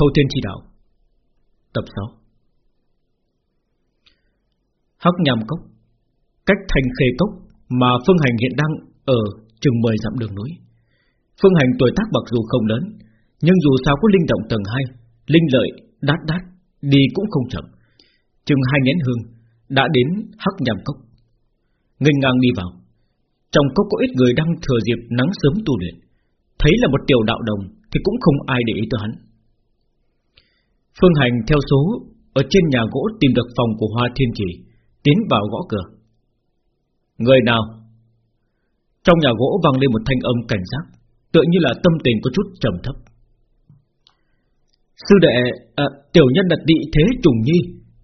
Thâu Thiên Chỉ Đạo. Tập 6 Hắc Nham Cốc. Cách thành khê cốc Mà Phương Hành hiện đang ở chừng 10 dặm đường núi. Phương Hành tuổi tác mặc dù không lớn Nhưng dù sao có linh động tầng 2 Linh lợi, đát đát Đi cũng không chậm. Chừng hai nén hương Đã đến Hắc Nham Cốc. Ngân ngang đi vào. Trong cốc có ít người đang thừa dịp nắng sớm tu luyện. Thấy là một tiểu đạo đồng Thì cũng không ai để ý tới hắn. Phương Hành theo số Ở trên nhà gỗ tìm được phòng của Hoa Thiên Chỉ Tiến vào gõ cửa. Người nào? Trong nhà gỗ vang lên một thanh âm cảnh giác Tựa như là tâm tình có chút trầm thấp. Sư đệ à, Tiểu nhân đặt địa thế trùng nhi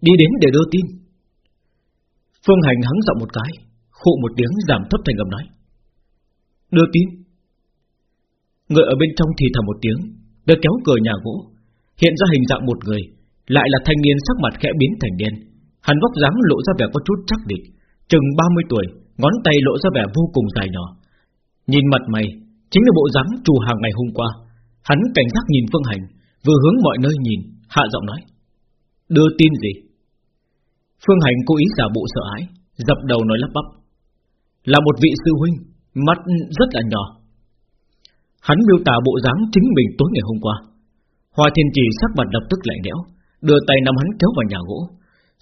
Đi đến để đưa tin. Phương Hành hắng giọng một cái Khụ một tiếng giảm thấp thành âm nói. Đưa tin. Người ở bên trong thì thầm một tiếng Đã kéo cửa nhà gỗ Hiện ra hình dạng một người, Lại là thanh niên sắc mặt khẽ biến thành đen. Hắn vóc dáng lộ ra vẻ có chút chắc địch, Chừng 30 tuổi, Ngón tay lộ ra vẻ vô cùng dài nhỏ. Nhìn mặt mày, Chính là bộ dáng trù hàng ngày hôm qua. Hắn cảnh giác nhìn Phương Hành, Vừa hướng mọi nơi nhìn, Hạ giọng nói, Đưa tin gì? Phương Hành cố ý giả bộ sợ hãi, Dập đầu nói lắp bắp, Là một vị sư huynh, Mắt rất là nhỏ. Hắn miêu tả bộ dáng chính mình tối ngày hôm qua. Hoa Thiên Trì sắc mặt lập tức lạnh lẽo, đưa tay nắm hắn kéo vào nhà gỗ,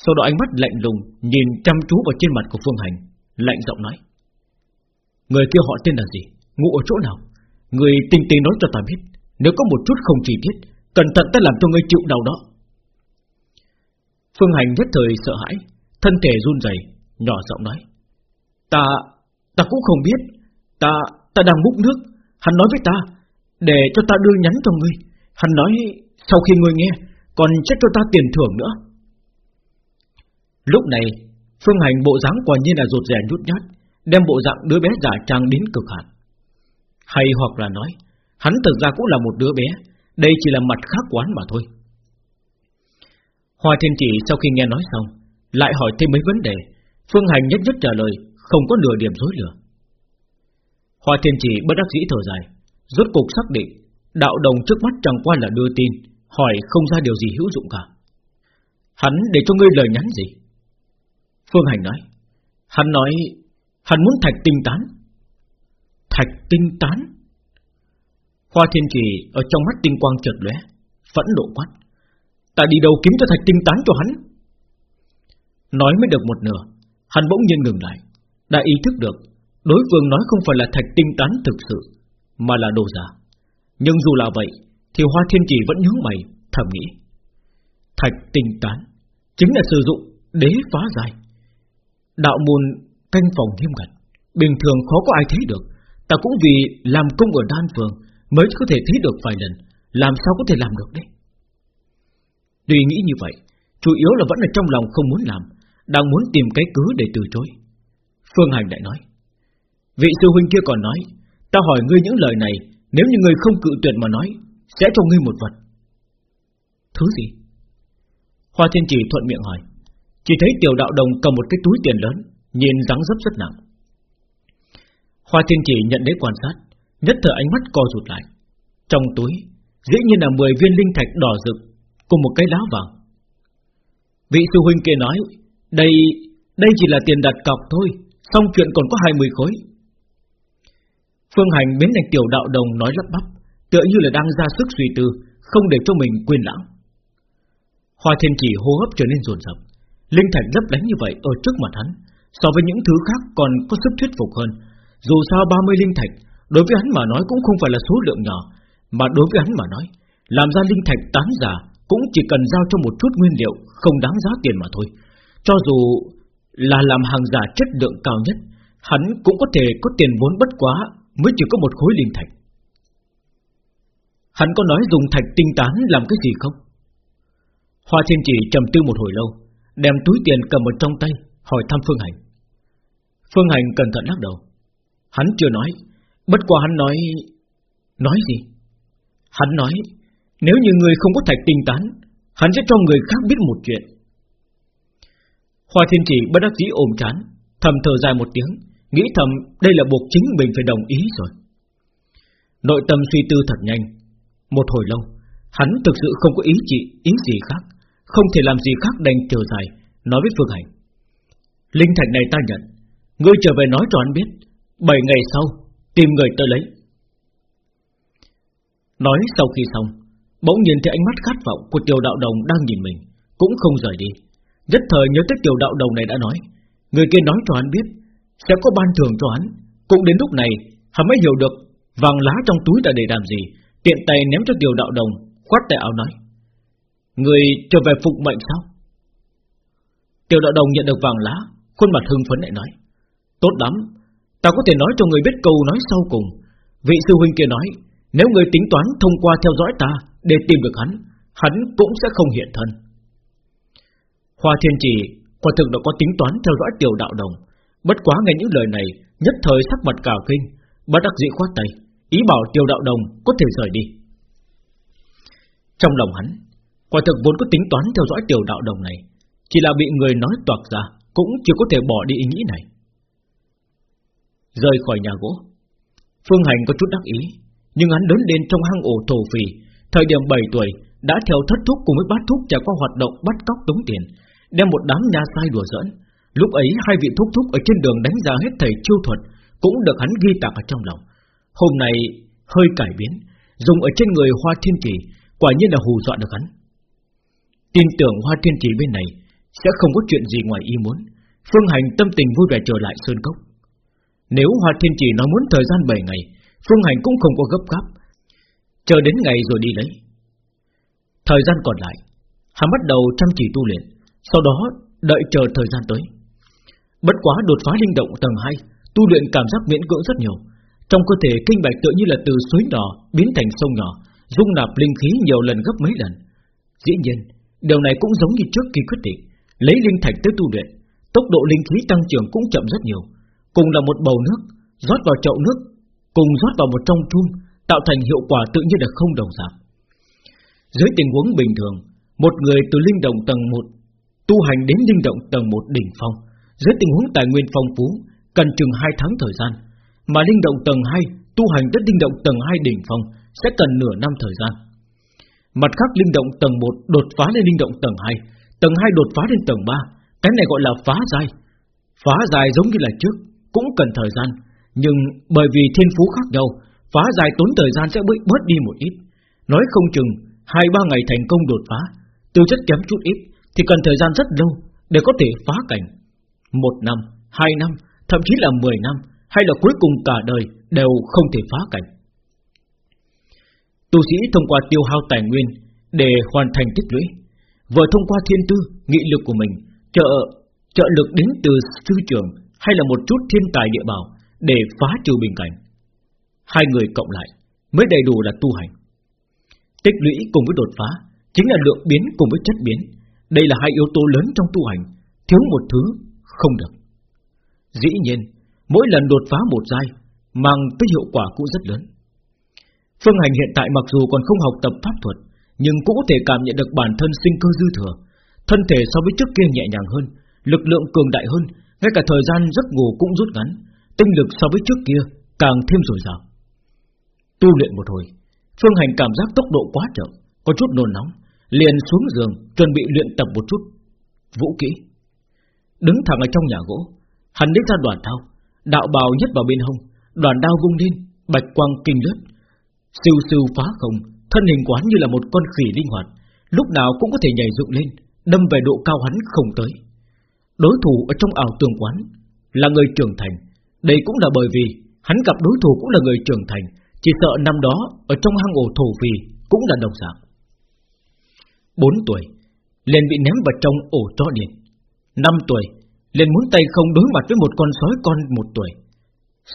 sau đó ánh mắt lạnh lùng nhìn chăm chú vào trên mặt của Phương Hành, lạnh giọng nói: người kia họ tên là gì, ngụ ở chỗ nào? Người tinh tế nói cho ta biết, nếu có một chút không chi tiết, cẩn thận ta làm cho ngươi chịu đau đó. Phương Hành nhất thời sợ hãi, thân thể run rẩy, nhỏ giọng nói: ta, ta cũng không biết, ta, ta đang múc nước, hắn nói với ta, để cho ta đưa nhắn cho ngươi. Hắn nói, sau khi ngươi nghe, Còn chết cho ta tiền thưởng nữa. Lúc này, Phương Hành bộ dáng quả nhiên là rụt rè nhút nhát, Đem bộ dạng đứa bé giả trang đến cực hạn. Hay hoặc là nói, Hắn thực ra cũng là một đứa bé, Đây chỉ là mặt khác quán mà thôi. Hoa Thiên Chỉ sau khi nghe nói xong, Lại hỏi thêm mấy vấn đề, Phương Hành nhất nhất trả lời, Không có nửa điểm dối lừa. Hoa Thiên Chỉ bất đắc dĩ thở dài, Rốt cục xác định Đạo đồng trước mắt chẳng qua là đưa tin, Hỏi không ra điều gì hữu dụng cả. Hắn để cho ngươi lời nhắn gì? Phương Hành nói. Hắn nói, Hắn muốn thạch tinh tán. Thạch tinh tán? Hoa thiên kỳ ở trong mắt tinh quang chợt lóe, Phẫn nộ quát. Ta đi đâu kiếm cho thạch tinh tán cho hắn? Nói mới được một nửa, Hắn bỗng nhiên ngừng lại. Đã ý thức được, Đối phương nói không phải là thạch tinh tán thực sự, Mà là đồ giả nhưng dù là vậy, Thì Hoa Thiên Chỉ vẫn nhướng mày, Thầm nghĩ. Thạch tinh tán Chính là sử dụng đế phá dài Đạo môn canh phòng nghiêm ngặt, Bình thường khó có ai thấy được. Ta cũng vì làm công ở đan phường Mới có thể thấy được vài lần, Làm sao có thể làm được đấy? Tuy nghĩ như vậy, Chủ yếu là vẫn là trong lòng không muốn làm, Đang muốn tìm cái cứ để từ chối. Phương Hành lại nói, Vị sư huynh kia còn nói, Ta hỏi ngươi những lời này nếu như người không cự tuyệt mà nói, Sẽ cho ngươi một vật. Thứ gì? Hoa thiên chỉ thuận miệng hỏi. Chỉ thấy tiểu đạo đồng cầm một cái túi tiền lớn, Nhìn dáng dấp rất nặng. Hoa thiên chỉ nhận lấy quan sát, Nhất thời ánh mắt co rụt lại. Trong túi, Dĩ nhiên là 10 viên linh thạch đỏ rực Cùng một cái lá vàng. Vị sư huynh kia nói, Đây đây chỉ là tiền đặt cọc thôi, Xong chuyện còn có 20 khối. Phương Hành biến thành tiểu đạo đồng nói lắp bắp, tựa như là đang ra sức suy tư, không để cho mình quên lãng. Hoa Thiên Chỉ hô hấp trở nên rồn rập, linh thạch lấp lánh như vậy ở trước mặt hắn, so với những thứ khác còn có sức thuyết phục hơn. Dù sao 30 linh thạch, đối với hắn mà nói cũng không phải là số lượng nhỏ, mà đối với hắn mà nói, làm ra linh thạch tán giả cũng chỉ cần giao cho một chút nguyên liệu không đáng giá tiền mà thôi. Cho dù là làm hàng giả chất lượng cao nhất, hắn cũng có thể có tiền vốn bất quá mới chỉ có một khối linh thạch. Hắn có nói dùng thạch tinh tán làm cái gì không? Hoa Thiên Chỉ trầm tư một hồi lâu, đem túi tiền cầm ở trong tay, hỏi thăm Phương Hành. Phương Hành cẩn thận lắc đầu. Hắn chưa nói, bất quá hắn nói... Nói gì? Hắn nói, nếu như người không có thạch tinh tán, hắn sẽ cho người khác biết một chuyện. Hoa Thiên Chỉ bất đắc dĩ ôm chán, thầm thở dài một tiếng, Nghĩ thầm, đây là buộc chính mình phải đồng ý rồi. Nội tâm suy tư thật nhanh. Một hồi lâu, Hắn thực sự không có ý chỉ, ý gì khác. Không thể làm gì khác đành trở dài, Nói với Phương Hành. Linh thạch này ta nhận. Ngươi trở về nói cho hắn biết. Bảy ngày sau, tìm người tới lấy. Nói sau khi xong, Bỗng nhìn thấy ánh mắt khát vọng của tiểu đạo đồng đang nhìn mình, Cũng không rời đi. Nhất thời nhớ tới tiểu đạo đồng này đã nói, Người kia nói cho hắn biết sẽ có ban thưởng cho hắn. Cũng đến lúc này, hắn mới hiểu được Vàng lá trong túi đã để làm gì. Tiện tay ném cho tiểu đạo đồng, Khoát tay áo nói, Người trở về phục mệnh sao? Tiểu đạo đồng nhận được vàng lá, Khuôn mặt hưng phấn lại nói, Tốt lắm, Ta có thể nói cho người biết câu nói sau cùng. Vị sư huynh kia nói, Nếu người tính toán thông qua theo dõi ta Để tìm được hắn Hắn cũng sẽ không hiện thân. Hoa thiên chỉ Quả thực đã có tính toán theo dõi tiểu đạo đồng. Bất quá nghe những lời này, Nhất thời sắc mặt cào kinh, Bất đắc dĩ khoát tay, Ý bảo tiểu đạo đồng có thể rời đi. Trong lòng hắn, Quả thực vốn có tính toán theo dõi tiểu đạo đồng này, Chỉ là bị người nói toạc ra Cũng chưa có thể bỏ đi ý nghĩ này. Rời khỏi nhà gỗ, Phương Hành có chút đắc ý, Nhưng hắn lớn lên trong hang ổ thổ phì Thời điểm 7 tuổi, Đã theo thất thúc cùng với bát thúc trải qua hoạt động bắt cóc tống tiền, Đem một đám nhà sai đùa giỡn Lúc ấy, hai vị thúc thúc ở trên đường đánh giá hết thầy chiêu thuật Cũng được hắn ghi tạc ở trong lòng. Hôm nay, hơi cải biến, Dùng ở trên người Hoa Thiên Trì Quả nhiên là hù dọa được hắn. Tin tưởng Hoa Thiên Trì bên này Sẽ không có chuyện gì ngoài ý muốn, Phương Hành tâm tình vui vẻ trở lại Sơn Cốc. Nếu Hoa Thiên Trì nói muốn thời gian 7 ngày, Phương Hành cũng không có gấp gáp. Chờ đến ngày rồi đi lấy. Thời gian còn lại, Hắn bắt đầu chăm chỉ tu luyện, Sau đó đợi chờ thời gian tới. Bất quá đột phá linh động tầng 2 Tu luyện cảm giác miễn cưỡng rất nhiều. Trong cơ thể kinh bạch tựa như là từ suối nhỏ Biến thành sông nhỏ, Dung nạp linh khí nhiều lần gấp mấy lần. Dĩ nhiên, Điều này cũng giống như trước khi quyết định, Lấy linh thạch tới tu luyện, Tốc độ linh khí tăng trưởng cũng chậm rất nhiều. Cùng là một bầu nước, Rót vào chậu nước, Cùng rót vào một trong chung Tạo thành hiệu quả tự nhiên là không đồng giảm Dưới tình huống bình thường, Một người từ linh động tầng 1 Tu hành đến linh động tầng 1 đỉnh phong dưới tình huống tài nguyên phong phú, Cần chừng 2 tháng thời gian, Mà linh động tầng 2 Tu hành tới linh động tầng 2 đỉnh phong Sẽ cần nửa năm thời gian. Mặt khác, linh động tầng 1 đột phá lên linh động tầng 2 Tầng 2 đột phá lên tầng 3 Cái này gọi là phá dài Phá dài giống như là trước, Cũng cần thời gian, Nhưng bởi vì thiên phú khác nhau, Phá dài tốn thời gian sẽ bị bớt đi một ít. Nói không chừng, hai ba ngày thành công đột phá, tư chất kém chút ít, Thì cần thời gian rất lâu Để có thể phá cảnh. Một năm, hai năm, thậm chí là mười năm Hay là cuối cùng cả đời Đều không thể phá cảnh. Tu sĩ thông qua tiêu hao tài nguyên Để hoàn thành tích lũy Vừa thông qua thiên tư, nghị lực của mình Trợ trợ lực đến từ sư trưởng Hay là một chút thiên tài địa bảo Để phá trừ bình cảnh. Hai người cộng lại Mới đầy đủ là tu hành. Tích lũy cùng với đột phá Chính là lượng biến cùng với chất biến. Đây là hai yếu tố lớn trong tu hành Thiếu một thứ không được. Dĩ nhiên, Mỗi lần đột phá một giai, Mang tới hiệu quả cũng rất lớn. Phương Hành hiện tại mặc dù còn không học tập pháp thuật, Nhưng cũng có thể cảm nhận được bản thân sinh cơ dư thừa. Thân thể so với trước kia nhẹ nhàng hơn, Lực lượng cường đại hơn, Ngay cả thời gian giấc ngủ cũng rút ngắn, Tinh lực so với trước kia càng thêm dồi dào. Tu luyện một hồi, Phương Hành cảm giác tốc độ quá chậm, Có chút nôn nóng, Liền xuống giường, chuẩn bị luyện tập một chút. Vũ kỹ. Đứng thẳng ở trong nhà gỗ. Hắn lấy ra đoàn thao, Đạo bào nhất vào bên hông, Đoàn đao vung lên, Bạch quang kinh lướt. Siêu siêu phá không, Thân hình quán như là một con khỉ linh hoạt, Lúc nào cũng có thể nhảy dựng lên, Đâm về độ cao hắn không tới. Đối thủ ở trong ảo tường quán Là người trưởng thành. Đây cũng là bởi vì Hắn gặp đối thủ cũng là người trưởng thành, Chỉ sợ năm đó Ở trong hang ổ thổ phì Cũng là đồng dạng. 4 tuổi, liền bị ném vào trong ổ chó điện 5 tuổi, liền muốn tay không đối mặt với một con sói con một tuổi.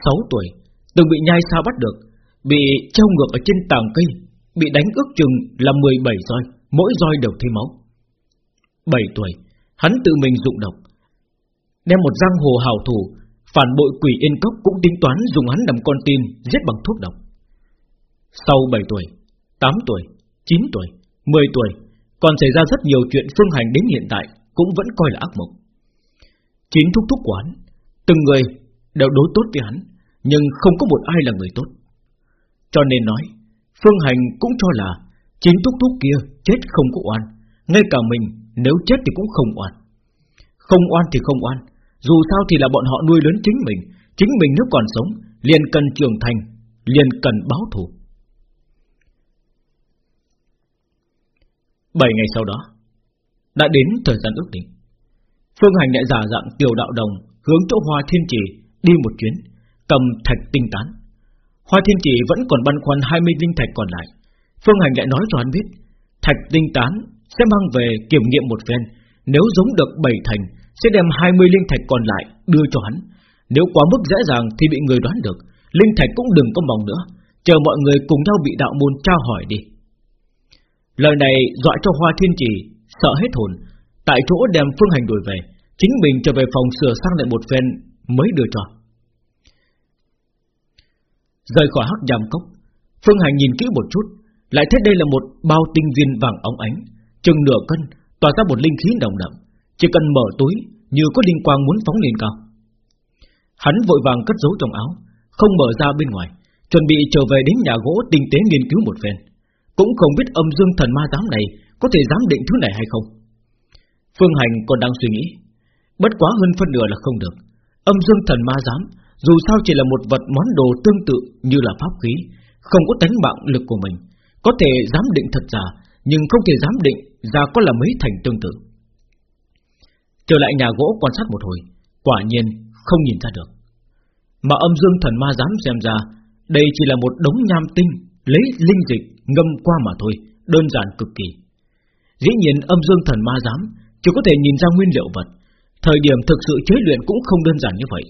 6 tuổi, Từng bị nhai sao bắt được, Bị treo ngược ở trên tàng cây, Bị đánh ước chừng là 17 roi, Mỗi roi đều thấy máu. 7 tuổi, Hắn tự mình dụng độc, Đem một giang hồ hào thủ, Phản bội quỷ yên cốc cũng tính toán Dùng hắn làm con tin giết bằng thuốc độc. Sau 7 tuổi 8 tuổi 9 tuổi 10 tuổi, Còn xảy ra rất nhiều chuyện phương hành đến hiện tại. Cũng vẫn coi là ác mộng. Chín thúc thúc quán Từng người đều đối tốt với hắn, Nhưng không có một ai là người tốt. Cho nên nói, Phương Hành cũng cho là Chính thúc thúc kia chết không có oan, Ngay cả mình nếu chết thì cũng không oan. Không oan thì không oan, Dù sao thì là bọn họ nuôi lớn chính mình Chính mình nếu còn sống, Liền cần trưởng thành, Liền cần báo thù. Bảy ngày sau đó đã đến thời gian ước định. Phương Hành lại giả dạng tiểu đạo đồng, Hướng chỗ hoa thiên trì, Đi một chuyến, Cầm thạch tinh tán. Hoa thiên trì vẫn còn băn khoăn 20 linh thạch còn lại. Phương Hành lại nói cho hắn biết, Thạch tinh tán sẽ mang về kiểm nghiệm một phen, Nếu giống được bảy thành, Sẽ đem 20 linh thạch còn lại đưa cho hắn. Nếu quá mức dễ dàng thì bị người đoán được, Linh thạch cũng đừng có mong nữa, Chờ mọi người cùng nhau bị đạo môn trao hỏi đi. Lời này dọa cho Hoa Thiên Trì Sợ hết hồn. Tại chỗ đem Phương Hành đuổi về, Chính mình trở về phòng sửa sang lại một phen Mới đưa cho. Rời khỏi hắc giam cốc, Phương Hành nhìn kỹ một chút, Lại thấy đây là một bao tinh viên vàng óng ánh, Chừng nửa cân, Tỏa ra một linh khí đồng đậm, Chỉ cần mở túi Như có linh quang muốn phóng lên cao. Hắn vội vàng cất giấu trong áo, Không mở ra bên ngoài, Chuẩn bị trở về đến nhà gỗ tinh tế nghiên cứu một phen. Cũng không biết âm dương thần ma giám này có thể giám định thứ này hay không? Phương Hành còn đang suy nghĩ. Bất quá hơn phân nửa là không được. Âm dương thần ma giám, Dù sao chỉ là một vật món đồ tương tự Như là pháp khí, Không có tánh mạng lực của mình. Có thể giám định thật giả, Nhưng không thể giám định ra có là mấy thành tương tự. Trở lại nhà gỗ quan sát một hồi, Quả nhiên không nhìn ra được. Mà âm dương thần ma dám xem ra, Đây chỉ là một đống nham tinh Lấy linh dịch ngâm qua mà thôi, Đơn giản cực kỳ. Dĩ nhiên âm dương thần ma giám Chỉ có thể nhìn ra nguyên liệu vật. Thời điểm thực sự chế luyện cũng không đơn giản như vậy.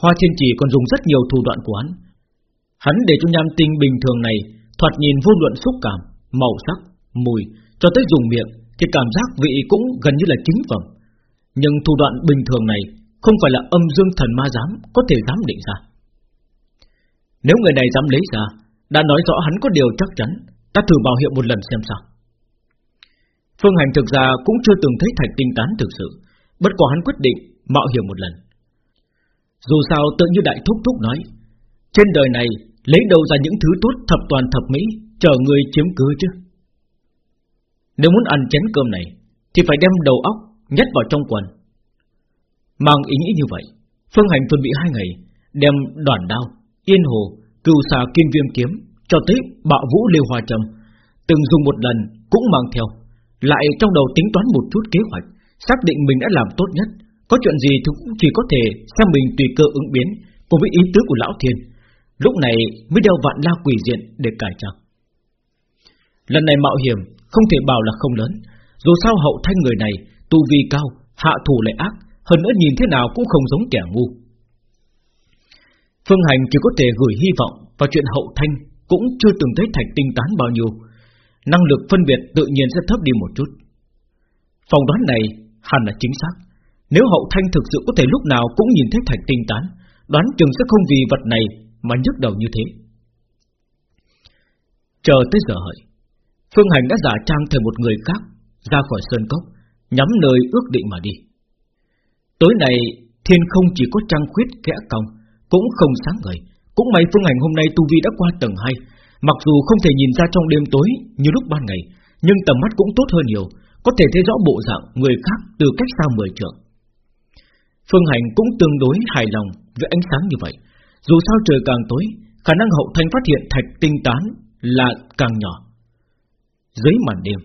Hoa thiên trì còn dùng rất nhiều thủ đoạn của hắn. Hắn để cho nham tinh bình thường này Thoạt nhìn vô luận xúc cảm Màu sắc, mùi Cho tới dùng miệng Thì cảm giác vị cũng gần như là chính phẩm. Nhưng thủ đoạn bình thường này Không phải là âm dương thần ma giám Có thể dám định ra. Nếu người này dám lấy ra Đã nói rõ hắn có điều chắc chắn Ta thử bảo hiệu một lần xem sao. Phương Hành thực ra cũng chưa từng thấy thạch tinh tán thực sự Bất quá hắn quyết định mạo hiểm một lần. Dù sao tự như Đại Thúc Thúc nói Trên đời này lấy đâu ra những thứ tốt thập toàn thập mỹ Chờ người chiếm cứ chứ? Nếu muốn ăn chén cơm này Thì phải đem đầu óc nhét vào trong quần. Mang ý nghĩ như vậy Phương Hành chuẩn bị hai ngày Đem đoàn đao, yên hồ, cừu xà kim viêm kiếm Cho tới bạo vũ liêu hòa trầm Từng dùng một lần cũng mang theo. Lại trong đầu tính toán một chút kế hoạch Xác định mình đã làm tốt nhất. Có chuyện gì thì cũng chỉ có thể Xem mình tùy cơ ứng biến Cùng với ý tứ của Lão Thiên. Lúc này mới đeo vạn la quỷ diện để cải trang. Lần này mạo hiểm Không thể bảo là không lớn. Dù sao hậu thanh người này Tu vi cao, hạ thủ lại ác Hơn nữa nhìn thế nào cũng không giống kẻ ngu. Phương Hành chỉ có thể gửi hy vọng Vào chuyện hậu thanh Cũng chưa từng thấy thạch tinh tán bao nhiêu. Năng lực phân biệt tự nhiên sẽ thấp đi một chút. Phòng đoán này hẳn là chính xác. Nếu hậu thanh thực sự có thể lúc nào cũng nhìn thấy thạch tinh tán, Đoán chừng sẽ không vì vật này Mà nhức đầu như thế. Chờ tới giờ hợi, Phương Hành đã giả trang thành một người khác, Ra khỏi sơn cốc, Nhắm nơi ước định mà đi. Tối nay, thiên không chỉ có trăng khuyết kẽ cong, Cũng không sáng ngời. Cũng may Phương Hành hôm nay tu vi đã qua tầng 2 Mặc dù không thể nhìn ra trong đêm tối Như lúc ban ngày, Nhưng tầm mắt cũng tốt hơn nhiều, Có thể thấy rõ bộ dạng người khác từ cách xa 10 trượng. Phương Hành cũng tương đối hài lòng Với ánh sáng như vậy. Dù sao trời càng tối, Khả năng hậu thanh phát hiện thạch tinh tán Là càng nhỏ. Dưới màn đêm,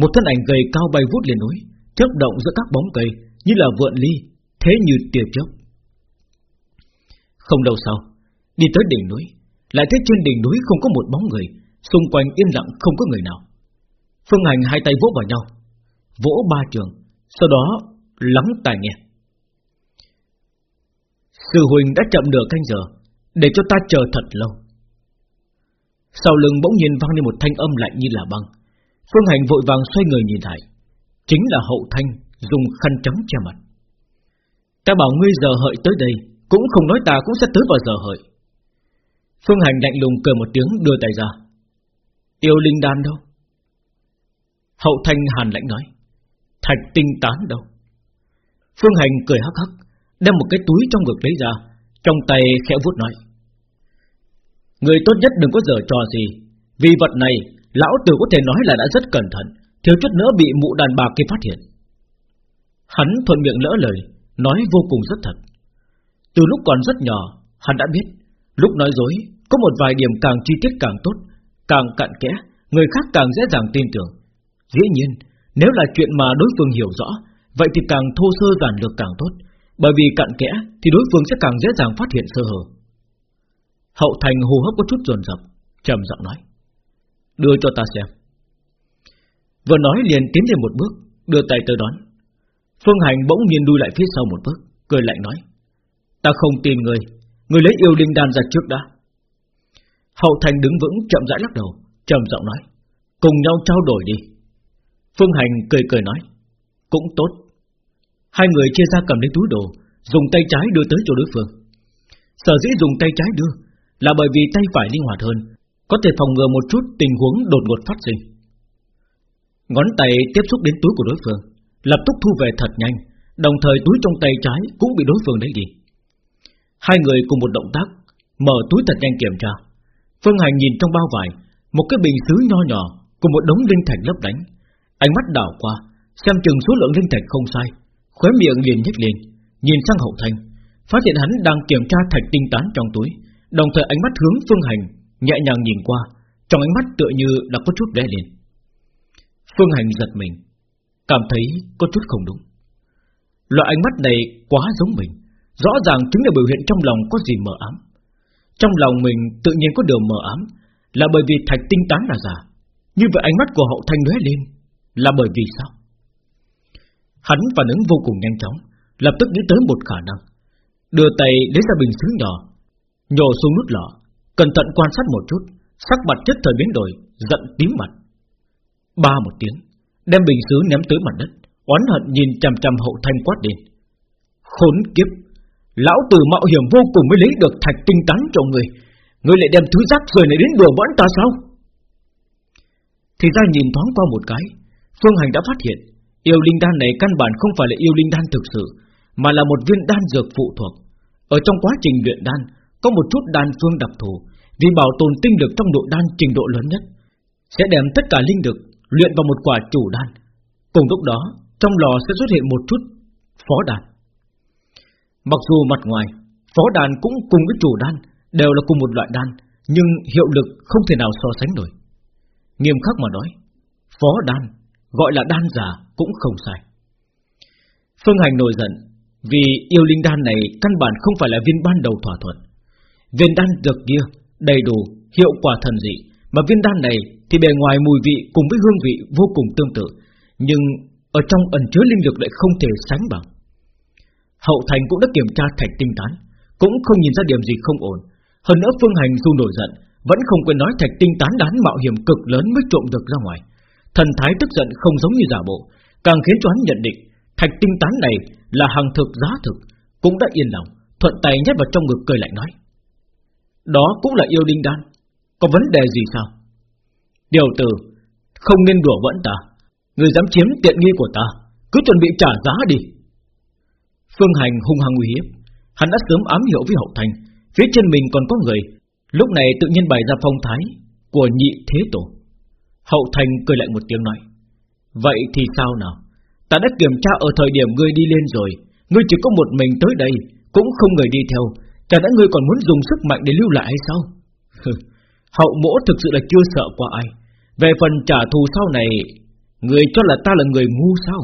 Một thân ảnh gầy cao bay vút lên núi, chớp động giữa các bóng cây Như là vượn ly, Thế như tia chớp. Không lâu sau, Đi tới đỉnh núi lại thấy trên đỉnh núi không có một bóng người, Xung quanh yên lặng không có người nào. Phương Hành hai tay vỗ vào nhau, Vỗ ba trường, Sau đó lắng tai nghe. Sư huynh đã chậm nửa canh giờ, Để cho ta chờ thật lâu. Sau lưng bỗng nhiên vang lên một thanh âm lạnh như là băng. Phương Hành vội vàng xoay người nhìn lại, Chính là hậu thanh Dùng khăn trắng che mặt. Ta bảo ngươi giờ hợi tới đây, Cũng không nói ta cũng sẽ tới vào giờ hợi. Phương Hành lạnh lùng cười một tiếng, đưa tay ra. Yêu linh đan đâu? Hậu thanh hàn lạnh nói. Thạch tinh tán đâu? Phương Hành cười hắc hắc, Đem một cái túi trong ngực lấy ra, Trong tay khẽ vuốt nói. Người tốt nhất đừng có dở trò gì, Vì vật này, Lão tử có thể nói là đã rất cẩn thận, Thiếu chút nữa bị mụ đàn bà kia phát hiện. Hắn thuận miệng lỡ lời, Nói vô cùng rất thật. Từ lúc còn rất nhỏ, Hắn đã biết Lúc nói dối, Có một vài điểm càng chi tiết càng tốt, Càng cặn kẽ, Người khác càng dễ dàng tin tưởng. Dĩ nhiên, Nếu là chuyện mà đối phương hiểu rõ, Vậy thì càng thô sơ giản lược càng tốt, Bởi vì cặn kẽ Thì đối phương sẽ càng dễ dàng phát hiện sơ hở. Hậu thành hô hấp có chút dồn dập, trầm giọng nói, Đưa cho ta xem. Vừa nói liền tiến lên một bước, Đưa tay tới đón. Phương Hành bỗng nhiên đuôi lại phía sau một bước, Cười lạnh nói, Ta không tin người Người lấy yêu linh đan ra trước đã. Hậu Thành đứng vững, chậm rãi lắc đầu, trầm giọng nói, Cùng nhau trao đổi đi. Phương Hành cười cười nói, Cũng tốt. Hai người chia ra cầm lấy túi đồ, Dùng tay trái đưa tới cho đối phương. Sở dĩ dùng tay trái đưa Là bởi vì tay phải linh hoạt hơn, Có thể phòng ngừa một chút tình huống đột ngột phát sinh. Ngón tay tiếp xúc đến túi của đối phương, Lập tức thu về thật nhanh, Đồng thời túi trong tay trái cũng bị đối phương lấy đi. Hai người cùng một động tác, Mở túi thật nhanh kiểm tra. Phương Hành nhìn trong bao vải, Một cái bình xứ nho nhỏ Cùng một đống linh thạch lấp lánh. Ánh mắt đảo qua, Xem chừng số lượng linh thạch không sai. Khóe miệng liền nhếch lên, Nhìn sang hậu thanh. Phát hiện hắn đang kiểm tra thạch tinh tán trong túi, Đồng thời ánh mắt hướng Phương Hành Nhẹ nhàng nhìn qua, Trong ánh mắt tựa như đã có chút đe lên. Phương Hành giật mình, Cảm thấy có chút không đúng. Loại ánh mắt này quá giống mình. Rõ ràng chính là biểu hiện trong lòng có gì mờ ám. Trong lòng mình tự nhiên có điều mờ ám, Là bởi vì thạch tinh tán là giả Như vậy ánh mắt của hậu thanh lóe lên, Là bởi vì sao? Hắn phản ứng vô cùng nhanh chóng, Lập tức nghĩ tới một khả năng. Đưa tay lấy ra bình xứ nhỏ, Nhổ xuống nút lọ, Cẩn thận quan sát một chút, Sắc mặt chất thời biến đổi, Giận tím mặt. Ba một tiếng, Đem bình xứ ném tới mặt đất, Oán hận nhìn chằm chằm hậu thanh quát đi Khốn kiếp! Lão tử mạo hiểm vô cùng mới lấy được thạch tinh tán cho người. Người lại đem thứ rác rời này đến đùa bỡn ta sao? Thì ra nhìn thoáng qua một cái, Phương Hành đã phát hiện, Yêu linh đan này căn bản không phải là yêu linh đan thực sự, Mà là một viên đan dược phụ thuộc. Ở trong quá trình luyện đan, Có một chút đan phương đặc thù, Vì bảo tồn tinh lực trong độ đan trình độ lớn nhất, Sẽ đem tất cả linh lực Luyện vào một quả chủ đan. Cùng lúc đó, Trong lò sẽ xuất hiện một chút phó đan. Mặc dù mặt ngoài, Phó đan cũng cùng với chủ đan, Đều là cùng một loại đan, Nhưng hiệu lực không thể nào so sánh nổi. Nghiêm khắc mà nói, Phó đan Gọi là đan giả cũng không sai. Phương Hành nổi giận Vì yêu linh đan này Căn bản không phải là viên ban đầu thỏa thuận. Viên đan dược kia đầy đủ Hiệu quả thần dị, Mà viên đan này thì bề ngoài mùi vị cùng với hương vị vô cùng tương tự, Nhưng ở trong ẩn chứa linh lực lại không thể sánh bằng. Hậu thành cũng đã kiểm tra thạch tinh tán, Cũng không nhìn ra điểm gì không ổn. Hơn nữa Phương Hành dù nổi giận, Vẫn không quên nói thạch tinh tán đán mạo hiểm cực lớn mới trộm được ra ngoài. Thần thái tức giận không giống như giả bộ, Càng khiến cho hắn nhận định Thạch tinh tán này là hàng thực giá thực, Cũng đã yên lòng, Thuận tay nhét vào trong ngực cười lại nói, Đó cũng là yêu đinh đan, Có vấn đề gì sao? Điều từ, Không nên đùa vẫn ta, Người dám chiếm tiện nghi của ta, Cứ chuẩn bị trả giá đi. Phương Hành hung hăng nguy hiếp. Hắn đã sớm ám hiểu với hậu thành. Phía trên mình còn có người. Lúc này tự nhiên bày ra phong thái Của nhị thế tổ. Hậu thành cười lại một tiếng nói, Vậy thì sao nào? Ta đã kiểm tra ở thời điểm ngươi đi lên rồi. Ngươi chỉ có một mình tới đây, Cũng không người đi theo. Chả đã ngươi còn muốn dùng sức mạnh để lưu lại hay sao? Hậu mỗ thực sự là chưa sợ qua ai. Về phần trả thù sau này Người cho là ta là người ngu sao?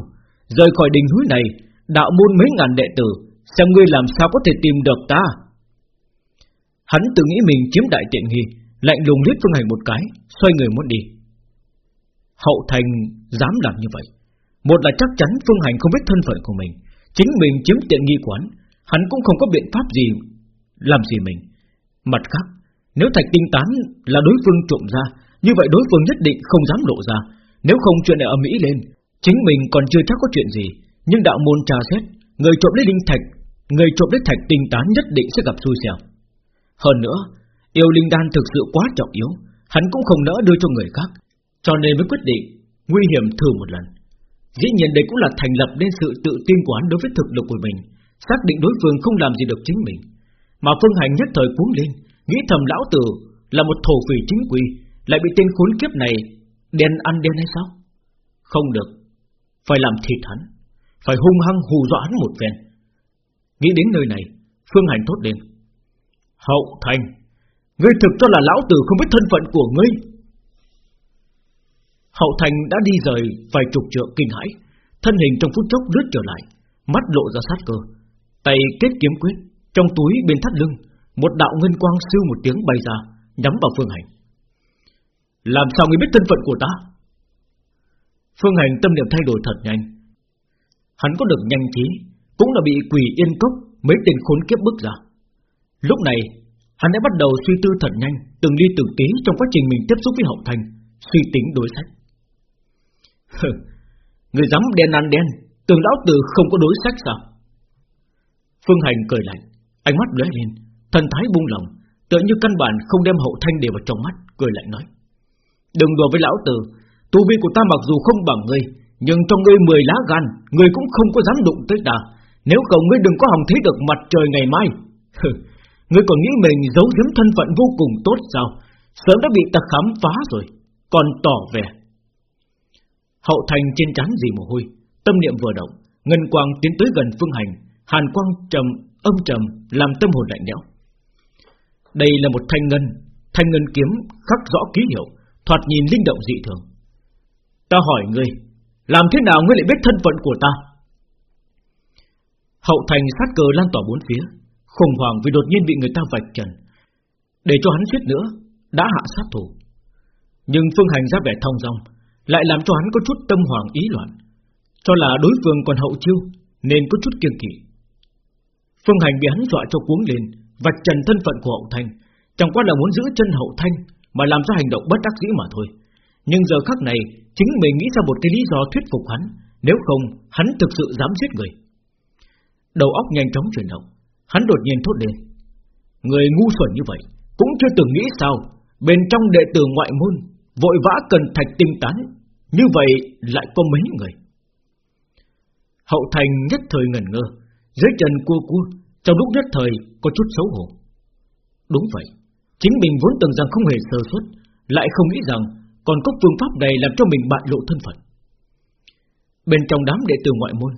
Rời khỏi đình núi này Đạo môn mấy ngàn đệ tử, Xem ngươi làm sao có thể tìm được ta. Hắn tự nghĩ mình chiếm đại tiện nghi, Lạnh lùng liếc Phương Hành một cái, Xoay người muốn đi. Hậu thành dám làm như vậy. Một là chắc chắn Phương Hành không biết thân phận của mình, Chính mình chiếm tiện nghi quán, Hắn cũng không có biện pháp gì Làm gì mình. Mặt khác, Nếu thạch tinh tán là đối phương trộm ra, Như vậy đối phương nhất định không dám lộ ra. Nếu không chuyện này ở Mỹ lên, Chính mình còn chưa chắc có chuyện gì. Nhưng đạo môn trà xét, Người trộm lấy linh thạch, Người trộm lấy thạch tinh tán nhất định sẽ gặp xui xẻo. Hơn nữa, Yêu linh đan thực sự quá trọng yếu, Hắn cũng không nỡ đưa cho người khác, Cho nên mới quyết định Nguy hiểm thử một lần. Dĩ nhiên đây cũng là thành lập nên sự tự tin của hắn đối với thực lực của mình, Xác định đối phương không làm gì được chính mình. Mà Phương Hành nhất thời cuốn lên, Nghĩ thầm lão tử là một thổ phỉ chính quy, Lại bị tên khốn kiếp này Đen ăn đen hay sao? Không được, Phải làm thịt hắn. Phải hung hăng hù dọa hắn một phen. Nghĩ đến nơi này, Phương Hành thốt lên. Hậu Thành, Ngươi thực cho là lão tử không biết thân phận của ngươi. Hậu Thành đã đi rời vài chục trượng kinh hãi, Thân hình trong phút chốc lướt trở lại, Mắt lộ ra sát cơ. Tay kết kiếm quyết, Trong túi bên thắt lưng, Một đạo ngân quang siêu một tiếng bay ra, Nhắm vào Phương Hành. Làm sao ngươi biết thân phận của ta? Phương Hành tâm niệm thay đổi thật nhanh Hắn có được nhanh trí Cũng là bị quỷ yên cốc Mấy tên khốn kiếp bước ra. Lúc này, hắn đã bắt đầu suy tư thật nhanh, Từng đi từng tí trong quá trình mình tiếp xúc với Hậu Thành, Suy tính đối sách. Người dám đen ăn đen Tường lão tử không có đối sách sao? Phương Hành cười lạnh, Ánh mắt lóe lên, Thần thái buông lòng, Tựa như căn bản không đem hậu thanh để vào trong mắt, Cười lạnh nói. Đừng đùa với lão tử, Tu vi của ta mặc dù không bằng ngươi nhưng trong ngươi mười lá gan Ngươi cũng không có dám đụng tới ta. Nếu cầu ngươi đừng có hòng thấy được mặt trời ngày mai. Ngươi còn nghĩ mình giấu giếm thân phận vô cùng tốt sao? Sớm đã bị ta khám phá rồi, Còn tỏ vẻ. Hậu thành trên trán gì mồ hôi, Tâm niệm vừa động, Ngân quang tiến tới gần phương hành, Hàn quang trầm, âm trầm, Làm tâm hồn lạnh lẽo. Đây là một thanh ngân Thanh ngân kiếm khắc rõ ký hiệu, Thoạt nhìn linh động dị thường. Ta hỏi ngươi làm thế nào ngươi lại biết thân phận của ta? Hậu thành sát cờ lan tỏa bốn phía Khủng hoảng vì đột nhiên bị người ta vạch trần. Để cho hắn suýt nữa Đã hạ sát thủ. Nhưng phương hành ra vẻ thông dong Lại làm cho hắn có chút tâm hoàng ý loạn. Cho là đối phương còn hậu chiêu Nên có chút kiêng kỵ. Phương hành bị hắn dọa cho cuống lên Vạch trần thân phận của hậu Thành, Chẳng qua là muốn giữ chân hậu thanh Mà làm ra hành động bất đắc dĩ mà thôi. Nhưng giờ khắc này, Chính mình nghĩ ra một cái lý do thuyết phục hắn, Nếu không, hắn thực sự dám giết người. Đầu óc nhanh chóng chuyển động, Hắn đột nhiên thốt lên. Người ngu xuẩn như vậy, Cũng chưa từng nghĩ sao, Bên trong đệ tử ngoại môn, Vội vã cần thạch tinh tán, Như vậy lại có mấy người? Hậu thành nhất thời ngẩn ngơ, Dưới chân cua cua, Trong lúc nhất thời có chút xấu hổ. Đúng vậy, Chính mình vốn tưởng rằng không hề sơ suất, Lại không nghĩ rằng còn có phương pháp này làm cho mình bại lộ thân phận. Bên trong đám đệ tử ngoại môn,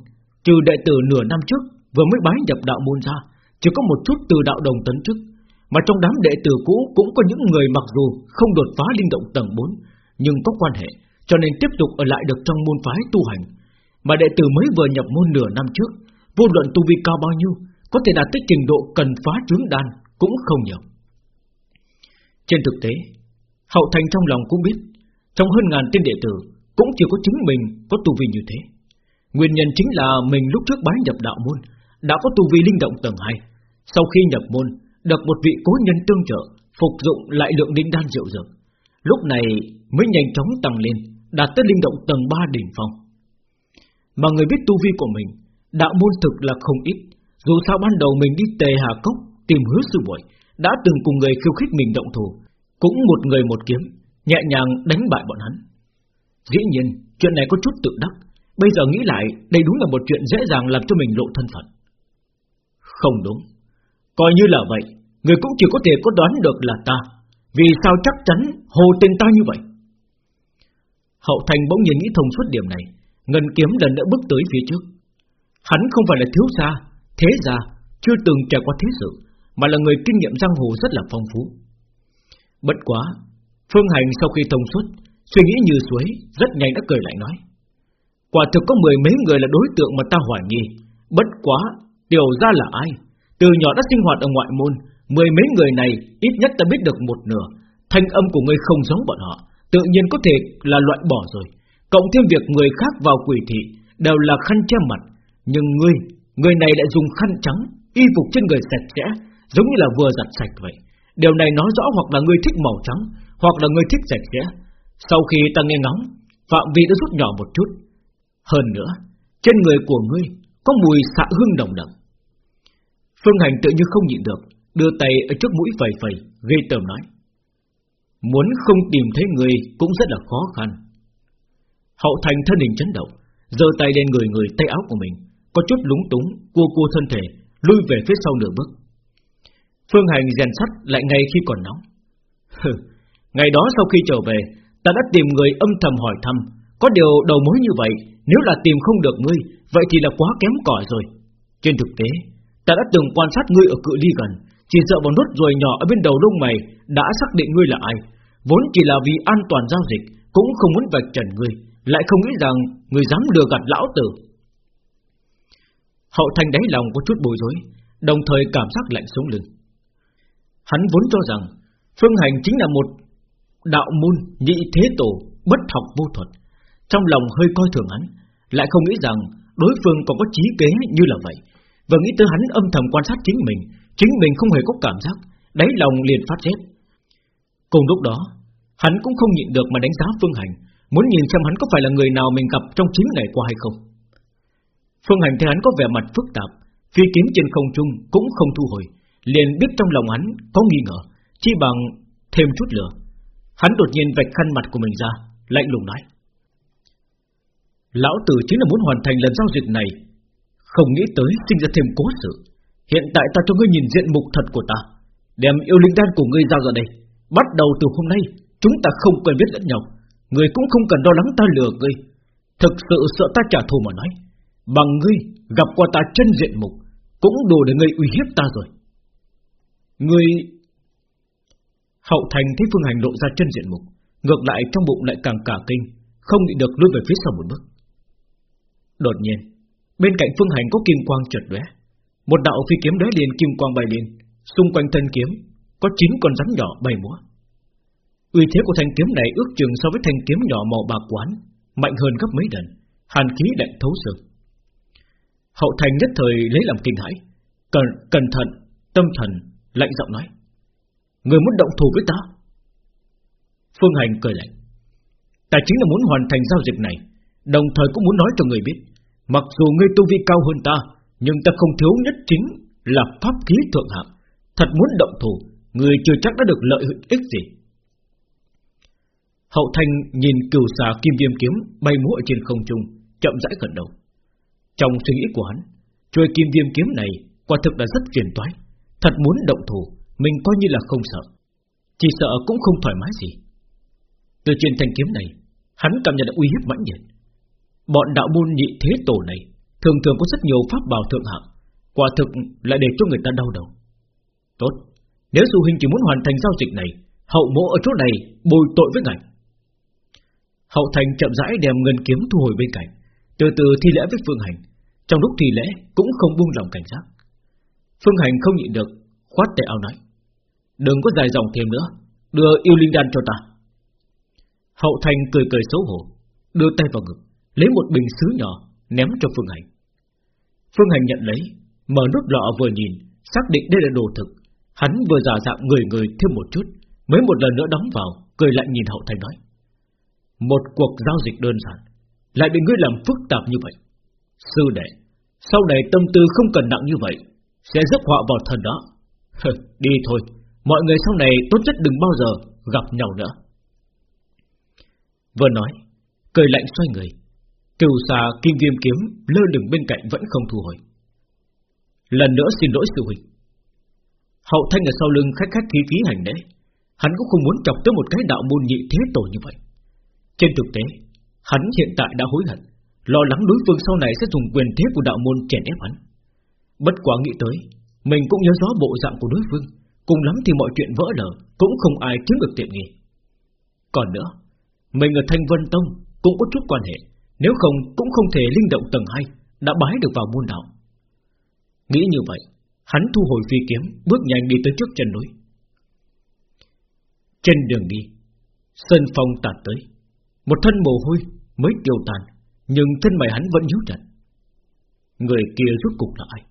Trừ đệ tử nửa năm trước Vừa mới bái nhập đạo môn ra, chỉ có một chút từ đạo đồng tấn chức, Mà trong đám đệ tử cũ cũng có những người mặc dù không đột phá linh động tầng 4 Nhưng có quan hệ, Cho nên tiếp tục ở lại được trong môn phái tu hành. Mà đệ tử mới vừa nhập môn nửa năm trước, Vô luận tu vi cao bao nhiêu, Có thể đạt tới trình độ cần phá trướng đan Cũng không nhiều. Trên thực tế, Hậu Thành trong lòng cũng biết trong hơn ngàn tên đệ tử Cũng chỉ có chính mình có tu vi như thế Nguyên nhân chính là mình lúc trước bái nhập đạo môn Đã có tu vi linh động tầng 2 sau khi nhập môn, được một vị cố nhân tương trợ, phục dụng lại lượng linh đan rượu dược. Lúc này mới nhanh chóng tăng lên, đạt tới linh động tầng 3 đỉnh phong. Mà người biết tu vi của mình, đạo môn thực là không ít. Dù sao ban đầu mình đi tề hà cốc tìm hứa sư muội đã từng cùng người khiêu khích mình động thủ, cũng một người một kiếm, nhẹ nhàng đánh bại bọn hắn. Dĩ nhiên, chuyện này có chút tự đắc. Bây giờ nghĩ lại, đây đúng là một chuyện dễ dàng làm cho mình lộ thân phận. Không đúng. Coi như là vậy Người cũng chỉ có thể có đoán được là ta Vì sao chắc chắn hồ tên ta như vậy Hậu thành bỗng nhiên nghĩ thông suốt điểm này Ngân kiếm lần nữa bước tới phía trước Hắn không phải là thiếu gia Thế gia Chưa từng trải qua thế sự Mà là người kinh nghiệm giang hồ rất là phong phú Bất quá Phương Hành sau khi thông suốt Suy nghĩ như suối Rất nhanh đã cười lại nói. Quả thực có mười mấy người là đối tượng mà ta hoài nghi. Bất quá Tiểu ra là ai? Từ nhỏ đã sinh hoạt ở ngoại môn Mười mấy người này ít nhất ta biết được một nửa. Thanh âm của ngươi không giống bọn họ Tự nhiên có thể là loại bỏ rồi. Cộng thêm việc người khác vào quỷ thị Đều là khăn che mặt. Nhưng ngươi, người này lại dùng khăn trắng Y phục trên người sạch sẽ Giống như là vừa giặt sạch vậy. Điều này nói rõ hoặc là ngươi thích màu trắng hoặc là ngươi thích sạch sẽ. Sau khi ta nghe ngóng, Phạm vi đã rút nhỏ một chút. Hơn nữa, Trên người của ngươi có mùi xạ hương đồng đậm. Phương Hành tự như không nhịn được, Đưa tay ở trước mũi phẩy phẩy Gây tởm nói. Muốn không tìm thấy người cũng rất là khó khăn. Hậu thành thân hình chấn động, giơ tay lên người người tay áo của mình, Có chút lúng túng, Cua cua thân thể, Lui về phía sau nửa bước. Phương Hành rèn sắt lại ngay khi còn nóng. Hừ. Ngày đó sau khi trở về, Ta đã tìm người âm thầm hỏi thăm. Có điều đầu mối như vậy, Nếu là tìm không được ngươi, Vậy thì là quá kém cỏi rồi. Trên thực tế, Ta đã từng quan sát ngươi ở cự ly gần, Chỉ sợ vào nốt ruồi nhỏ ở bên đầu lông mày Đã xác định ngươi là ai. Vốn chỉ là vì an toàn giao dịch, Cũng không muốn vạch trần ngươi, Lại không nghĩ rằng ngươi dám lừa gạt lão tử. Hậu thanh đáy lòng có chút bối rối, Đồng thời cảm giác lạnh sống lưng. Hắn vốn cho rằng, Phương Hành chính là một đạo môn, nhị thế tổ, bất học vô thuật. Trong lòng hơi coi thường hắn, Lại không nghĩ rằng đối phương còn có trí kế như là vậy. Và nghĩ tới hắn âm thầm quan sát chính mình Chính mình không hề có cảm giác, Đáy lòng liền phát rét. Cùng lúc đó, Hắn cũng không nhịn được mà đánh giá Phương Hành, Muốn nhìn xem hắn có phải là người nào mình gặp trong chín ngày qua hay không. Phương Hành thấy hắn có vẻ mặt phức tạp, Phi kiếm trên không trung cũng không thu hồi, Liền biết trong lòng hắn có nghi ngờ, Chi bằng thêm chút lửa. Hắn đột nhiên vạch khăn mặt của mình ra, Lạnh lùng nói. Lão tử chính là muốn hoàn thành lần giao dịch này. Không nghĩ tới sinh ra thêm cố sự. Hiện tại ta cho ngươi nhìn diện mục thật của ta. Đem yêu linh đan của ngươi giao ra đây. Bắt đầu từ hôm nay, Chúng ta không cần biết lẫn nhau. Ngươi cũng không cần lo lắng ta lừa ngươi. Thực sự sợ ta trả thù mà nói. Bằng ngươi gặp qua ta chân diện mục, Cũng đủ để ngươi uy hiếp ta rồi. Ngươi Hậu thành thấy Phương Hành lộ ra chân diện mục Ngược lại trong bụng lại càng cả kinh Không nghĩ được lùi về phía sau một bước. Đột nhiên Bên cạnh Phương Hành có kim quang chợt lóe Một đạo phi kiếm đóe liền kim quang bay lên Xung quanh thân kiếm Có chín con rắn nhỏ bay múa. Uy thế của thanh kiếm này ước chừng so với thanh kiếm nhỏ màu bạc quán Mạnh hơn gấp mấy lần Hàn khí lạnh thấu xương. Hậu thành nhất thời lấy làm kinh hãi Cẩn, cẩn thận, tâm thần Lạnh giọng nói. Người muốn động thủ với ta Phương Hành cười lạnh. Ta chính là muốn hoàn thành giao dịch này Đồng thời cũng muốn nói cho người biết Mặc dù ngươi tu vi cao hơn ta Nhưng ta không thiếu nhất chính là pháp khí thượng hạng. Thật muốn động thủ Người chưa chắc đã được lợi ích gì. Hậu Thanh nhìn cửu xà kim viêm kiếm bay múa ở trên không trung, chậm rãi gần đầu. Trong suy nghĩ của hắn, chuôi kim viêm kiếm này quả thực là rất phiền toái, thật muốn động thủ, mình coi như là không sợ, chỉ sợ cũng không thoải mái gì. Từ trên thanh kiếm này, hắn cảm nhận được uy hiếp mãnh liệt. Bọn đạo môn nhị thế tổ này thường thường có rất nhiều pháp bảo thượng hạng, quả thực lại để cho người ta đau đầu. Tốt, nếu sư hình chỉ muốn hoàn thành giao dịch này, hậu mộ ở chỗ này bồi tội với ngài. Hậu thành chậm rãi đem ngân kiếm thu hồi bên cạnh, từ từ thi lễ với Phương Hành. Trong lúc thi lễ cũng không buông lòng cảnh giác. Phương Hành không nhịn được, khoát tay ao nói: đừng có dài dòng thêm nữa, đưa yêu linh đan cho ta. Hậu thành cười cười xấu hổ, đưa tay vào ngực, lấy một bình sứ nhỏ ném cho Phương Hành. Phương Hành nhận lấy, mở nút lọ vừa nhìn, xác định đây là đồ thực. Hắn vừa giả dạng người người thêm một chút, mới một lần nữa đóng vào, cười lại nhìn hậu thành nói. Một cuộc giao dịch đơn giản Lại bị ngươi làm phức tạp như vậy Sư đệ Sau này tâm tư không cần nặng như vậy Sẽ rước họa vào thần đó Đi thôi Mọi người sau này tốt nhất đừng bao giờ gặp nhau nữa. Vừa nói Cười lạnh xoay người. Cửu xà kim viêm kiếm lơ lửng bên cạnh vẫn không thu hồi. Lần nữa xin lỗi sư huynh. Hậu thanh ở sau lưng khách khách khí khí hành đấy Hắn cũng không muốn chọc tới một cái đạo môn nhị thế tổ như vậy. Trên thực tế, hắn hiện tại đã hối hận, lo lắng đối phương sau này sẽ dùng quyền thế của đạo môn chèn ép hắn. Bất quá nghĩ tới, mình cũng nhớ rõ bộ dạng của đối phương, cùng lắm thì mọi chuyện vỡ lở, cũng không ai chiếm được tiện nghi. Còn nữa, mình ở Thanh Vân Tông cũng có chút quan hệ, nếu không cũng không thể linh động tầng hai đã bái được vào môn đạo. Nghĩ như vậy, hắn thu hồi phi kiếm, bước nhanh đi tới trước chân núi. Trên đường đi, Sơn Phong tạt tới. Một thân mồ hôi mới tiêu tàn Nhưng thân mày hắn vẫn nhíu chặt Người kia rốt cục là ai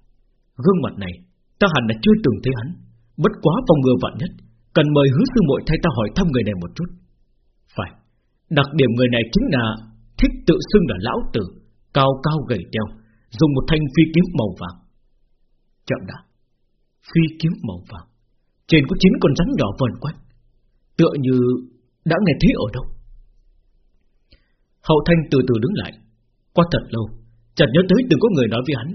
Gương mặt này Ta hẳn là chưa từng thấy hắn Bất quá phòng ngừa vạn nhất, Cần mời hứa sư muội thay ta hỏi thăm người này một chút. Phải, Đặc điểm người này chính là Thích tự xưng là lão tử, Cao cao gầy teo Dùng một thanh phi kiếm màu vàng. Chậm đã, Phi kiếm màu vàng, Trên có chín con rắn nhỏ vần quanh, Tựa như đã nghe thấy ở đâu. Hậu Thanh từ từ đứng lại, Qua thật lâu, Chợt nhớ tới từng có người nói với hắn,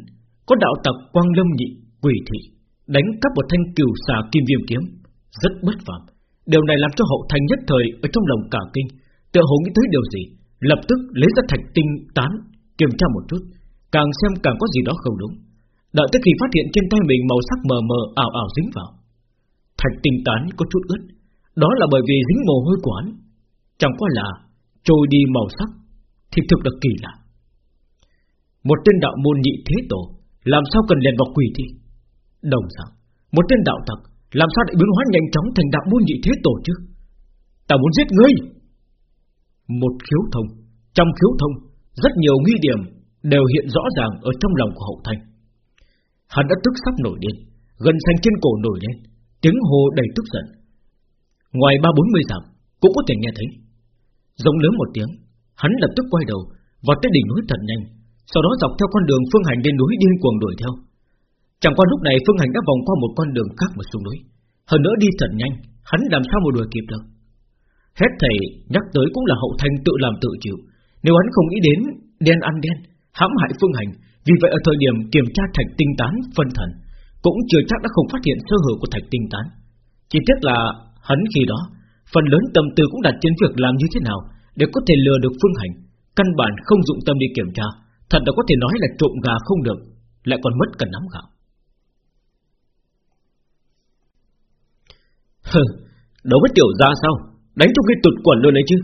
Có đạo tặc Quang Lâm Nhị Quỷ Thị. Đánh cắp một thanh cửu xà kim viêm kiếm. Rất bất phàm. Điều này làm cho Hậu Thanh nhất thời Ở trong lòng cả kinh. Tựa hồ nghĩ tới điều gì, Lập tức lấy ra thạch tinh tán, Kiểm tra một chút. Càng xem càng có gì đó không đúng. Đợi tới khi phát hiện trên tay mình màu sắc mờ mờ, ảo ảo dính vào. Thạch tinh tán có chút ướt. Đó là bởi vì dính mồ hôi của hắn. Chẳng qua là Trôi đi màu sắc, Thì thực là kỳ lạ. Một tên đạo môn nhị thế tổ, Làm sao cần lèn vào quỷ thi? Đồng dạng, Một tên đạo tặc, Làm sao lại biến hóa nhanh chóng thành đạo môn nhị thế tổ chứ? Ta muốn giết ngươi. Một khiếu thông, Trong khiếu thông, Rất nhiều nghi điểm Đều hiện rõ ràng ở trong lòng của hậu thanh. Hắn đã tức sắp nổi điên, Gần xanh trên cổ nổi lên, Tiếng hồ đầy tức giận. Ngoài ba bốn mươi dặm, Cũng có thể nghe thấy. Giống lớn một tiếng, Hắn lập tức quay đầu Vọt tới đỉnh núi thật nhanh, Sau đó dọc theo con đường phương hành lên núi điên cuồng đuổi theo. Chẳng qua lúc này phương hành đã vòng qua một con đường khác mà xuống núi. Hơn nữa đi thật nhanh, Hắn làm sao mà đuổi kịp được. Hết thầy nhắc tới cũng là hậu thanh tự làm tự chịu. Nếu hắn không nghĩ đến Đen ăn đen, hãm hại phương hành, Vì vậy ở thời điểm kiểm tra thạch tinh tán phân thần, Cũng chưa chắc đã không phát hiện sơ hở của thạch tinh tán. Chỉ tiếc là hắn khi đó, Phần lớn tâm tư cũng đặt trên việc làm như thế nào Để có thể lừa được phương hành. Căn bản không dụng tâm đi kiểm tra, Thật là có thể nói là trộm gà không được, Lại còn mất cả nắm gạo. Hừ, đấu với tiểu gia sao? Đánh cho cái tụt quẩn luôn đấy chứ.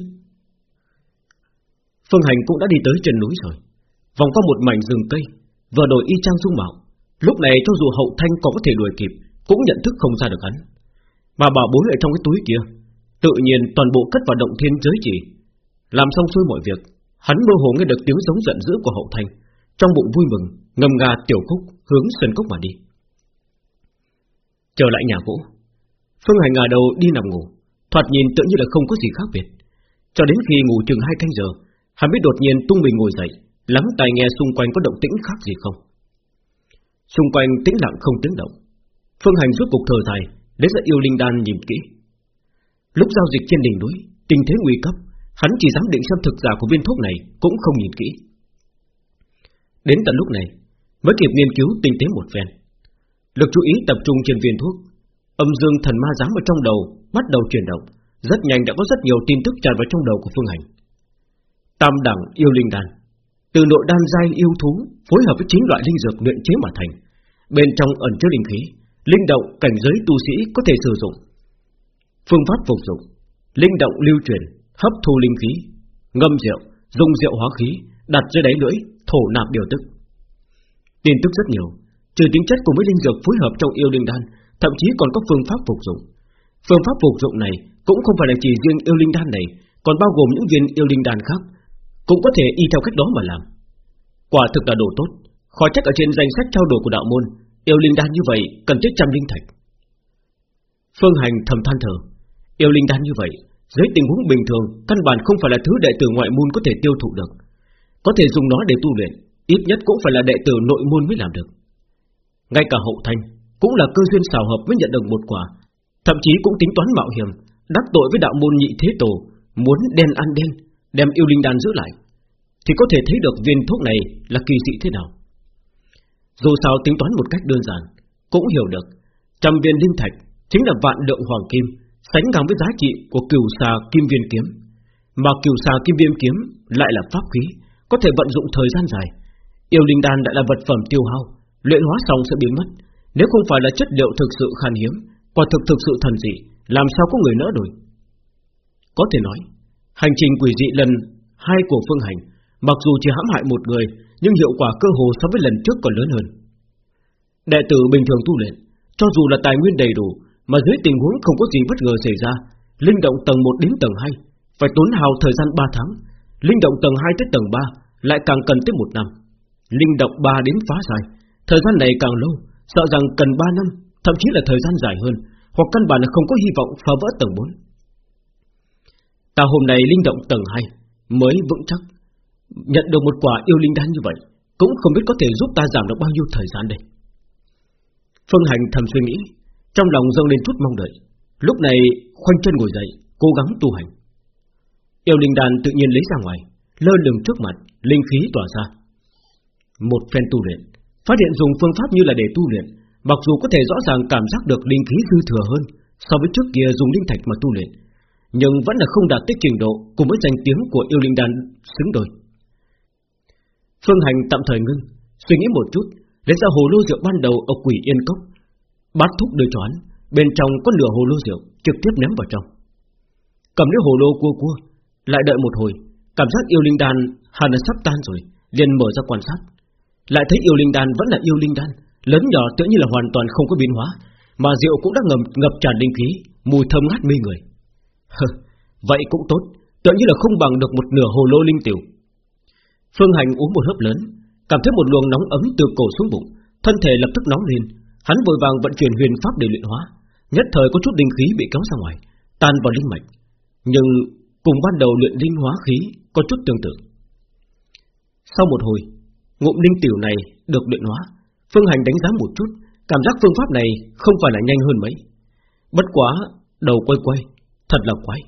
Phương Hành cũng đã đi tới chân núi rồi. Vòng qua một mảnh rừng cây Vừa đổi y trang dung mạo. Lúc này cho dù hậu thanh có có thể đuổi kịp Cũng nhận thức không ra được hắn. Mà bảo bối ở trong cái túi kia Tự nhiên toàn bộ cất vào động thiên giới chỉ. Làm xong xuôi mọi việc Hắn mơ hồ nghe được tiếng giống giận dữ của hậu thanh. Trong bụng vui mừng Ngầm ngà tiểu khúc hướng sân cốc mà đi. Trở lại nhà vũ Phương Hành ngả đầu đi nằm ngủ, Thoạt nhìn tự như là không có gì khác biệt. Cho đến khi ngủ chừng hai canh giờ, Hắn biết đột nhiên tung mình ngồi dậy, Lắng tai nghe xung quanh có động tĩnh khác gì không. Xung quanh tĩnh lặng không tiếng động. Phương Hành rút cục thở dài, Lấy ra yêu linh đan nhìn kỹ. Lúc giao dịch trên đỉnh núi, Tình thế nguy cấp, Hắn chỉ dám định xem thực giả của viên thuốc này Cũng không nhìn kỹ. Đến tận lúc này, Mới kịp nghiên cứu tinh tế một phen. Lực chú ý tập trung trên viên thuốc Âm dương thần ma dám ở trong đầu Bắt đầu chuyển động. Rất nhanh đã có rất nhiều tin tức tràn vào trong đầu của Phương Hành. Tam đẳng yêu linh đan. Từ nội đan giai yêu thú Phối hợp với chín loại linh dược luyện chế mà thành. Bên trong ẩn chứa linh khí, Linh động cảnh giới tu sĩ có thể sử dụng. Phương pháp phục dụng. Linh động lưu truyền, Hấp thu linh khí, Ngâm rượu, Dùng rượu hóa khí, Đặt dưới đáy lưỡi, Thổ nạp điều tức. Tin tức rất nhiều. Trừ tính chất cùng với linh dược phối hợp trong yêu linh đan Thậm chí còn có phương pháp phục dụng. Phương pháp phục dụng này Cũng không phải là chỉ riêng yêu linh đan này, Còn bao gồm những viên yêu linh đan khác, Cũng có thể y theo cách đó mà làm. Quả thực là đồ tốt Khó trách ở trên danh sách trao đổi của đạo môn, Yêu linh đan như vậy cần thiết trăm linh thạch. Phương Hành thầm than thở, Yêu linh đan như vậy, Dưới tình huống bình thường, Căn bản không phải là thứ đệ tử ngoại môn có thể tiêu thụ được. Có thể dùng nó để tu luyện, Ít nhất cũng phải là đệ tử nội môn mới làm được. Ngay cả hậu thanh cũng là cơ duyên xào hợp mới nhận được một quả. Thậm chí cũng tính toán mạo hiểm, Đắc tội với đạo môn nhị thế tổ, Muốn đen ăn đen, Đem yêu linh đan giữ lại. Thì có thể thấy được viên thuốc này là kỳ dị thế nào. Dù sao tính toán một cách đơn giản, Cũng hiểu được, Trăm viên linh thạch Chính là vạn lượng hoàng kim, Sánh ngang với giá trị của cửu xà kim viên kiếm. Mà cửu xà kim viên kiếm Lại là pháp khí, Có thể vận dụng thời gian dài. Yêu linh đan đã là vật phẩm tiêu hao, Luyện hóa xong sẽ biến mất. Nếu không phải là chất liệu thực sự khan hiếm, Quả thực thực sự thần dị, Làm sao có người nỡ đổi Có thể nói, Hành trình quỷ dị lần hai của phương hành, Mặc dù chỉ hãm hại một người, Nhưng hiệu quả cơ hồ so với lần trước còn lớn hơn. Đệ tử bình thường tu luyện, Cho dù là tài nguyên đầy đủ, Mà dưới tình huống không có gì bất ngờ xảy ra, Linh động tầng 1 đến tầng 2 Phải tốn hào thời gian 3 tháng, Linh động tầng 2 tới tầng 3 Lại càng cần tới một năm. Linh động 3 đến phá giải Thời gian này càng lâu Sợ rằng cần 3 năm, Thậm chí là thời gian dài hơn, Hoặc căn bản là không có hy vọng phá vỡ tầng 4 Ta hôm nay linh động tầng 2 Mới vững chắc. Nhận được một quả yêu linh đan như vậy, Cũng không biết có thể giúp ta giảm được bao nhiêu thời gian đây. Phương Hành thầm suy nghĩ, Trong lòng dâng lên chút mong đợi. Lúc này, khoanh chân ngồi dậy, Cố gắng tu hành. Yêu linh đan tự nhiên lấy ra ngoài, Lơ lửng trước mặt, Linh khí tỏa ra. Một phen tu luyện Phát hiện dùng phương pháp như là để tu luyện, Mặc dù có thể rõ ràng cảm giác được linh khí dư thừa hơn So với trước kia dùng linh thạch mà tu luyện, Nhưng vẫn là không đạt tới trình độ Cùng với danh tiếng của yêu linh đan xứng đôi. Phương Hành tạm thời ngưng, Suy nghĩ một chút, Lấy ra hồ lô rượu ban đầu ở quỷ yên cốc Bát thúc đưa cho hắn, Bên trong có nửa hồ lô rượu, Trực tiếp ném vào trong. Cầm lấy hồ lô cua cua, Lại đợi một hồi, Cảm giác yêu linh đan hẳn là sắp tan rồi, liền mở ra quan sát. Lại thấy yêu linh đan vẫn là yêu linh đan Lớn nhỏ tựa như là hoàn toàn không có biến hóa Mà rượu cũng đã ngầm ngập tràn linh khí Mùi thơm ngát mê người. Hừ, Vậy cũng tốt Tựa như là không bằng được một nửa hồ lô linh tiểu. Phương Hành uống một hớp lớn Cảm thấy một luồng nóng ấm từ cổ xuống bụng Thân thể lập tức nóng lên. Hắn vội vàng vận chuyển huyền pháp để luyện hóa Nhất thời có chút linh khí bị kéo ra ngoài Tan vào linh mạch. Nhưng cùng ban đầu luyện linh hóa khí Có chút tương tự. Sau một hồi Ngụm linh tiểu này được luyện hóa. Phương Hành đánh giá một chút, Cảm giác phương pháp này không phải là nhanh hơn mấy. Bất quá, đầu quay quay, Thật là quái.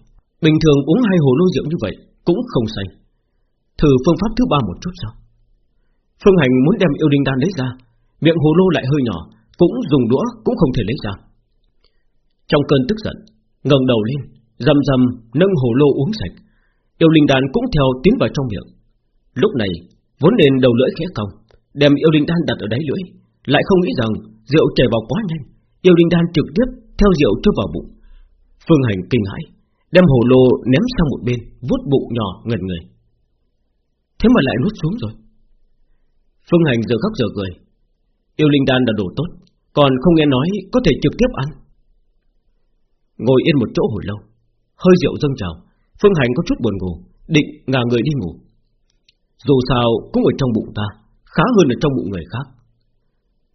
Bình thường uống hai hồ lô rượu như vậy Cũng không say. Thử phương pháp thứ ba một chút sao? Phương Hành muốn đem yêu linh đan lấy ra, Miệng hồ lô lại hơi nhỏ, Cũng dùng đũa cũng không thể lấy ra. Trong cơn tức giận, ngẩng đầu lên Dầm dầm nâng hồ lô uống sạch. Yêu linh đan cũng theo tiến vào trong miệng. Lúc này vốn nên đầu lưỡi khẽ cong Đem yêu linh đan đặt ở đáy lưỡi, Lại không nghĩ rằng rượu chảy vào quá nhanh. Yêu linh đan trực tiếp theo rượu chui vào bụng. Phương Hành kinh hãi, Đem hồ lô ném sang một bên Vút bụng nhỏ ngần người. Thế mà lại nuốt xuống rồi. Phương Hành giờ khóc giờ cười. Yêu linh đan đã đủ tốt, Còn không nghe nói có thể trực tiếp ăn. Ngồi yên một chỗ hồi lâu, Hơi rượu dâng trào. Phương Hành có chút buồn ngủ, Định ngả người đi ngủ. Dù sao cũng ở trong bụng ta, Khá hơn ở trong bụng người khác.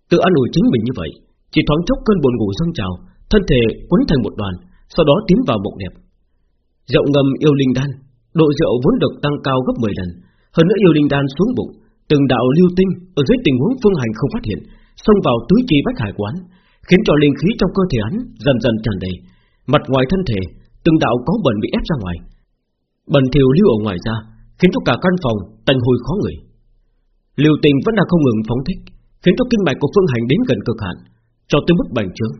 Tự ăn ủi chính mình như vậy, Chỉ thoáng chốc cơn buồn ngủ dâng trào, Thân thể quấn thành một đoàn, Sau đó tiến vào mộng đẹp. Rượu ngầm yêu linh đan, Độ rượu vốn được tăng cao gấp 10 lần. Hơn nữa yêu linh đan xuống bụng, Từng đạo lưu tinh ở dưới tình huống phương hành không phát hiện, Xông vào tứ chi bách hải quán, Khiến cho linh khí trong cơ thể hắn dần dần tràn đầy. Mặt ngoài thân thể, Từng đạo có bẩn bị ép ra ngoài. Bẩn thiều lưu ở ngoài ra Khiến cho cả căn phòng tanh hôi khó người Liều tình vẫn đang không ngừng phóng thích Khiến cho kinh mạch của phương hành đến gần cực hạn Cho tới mức bành trướng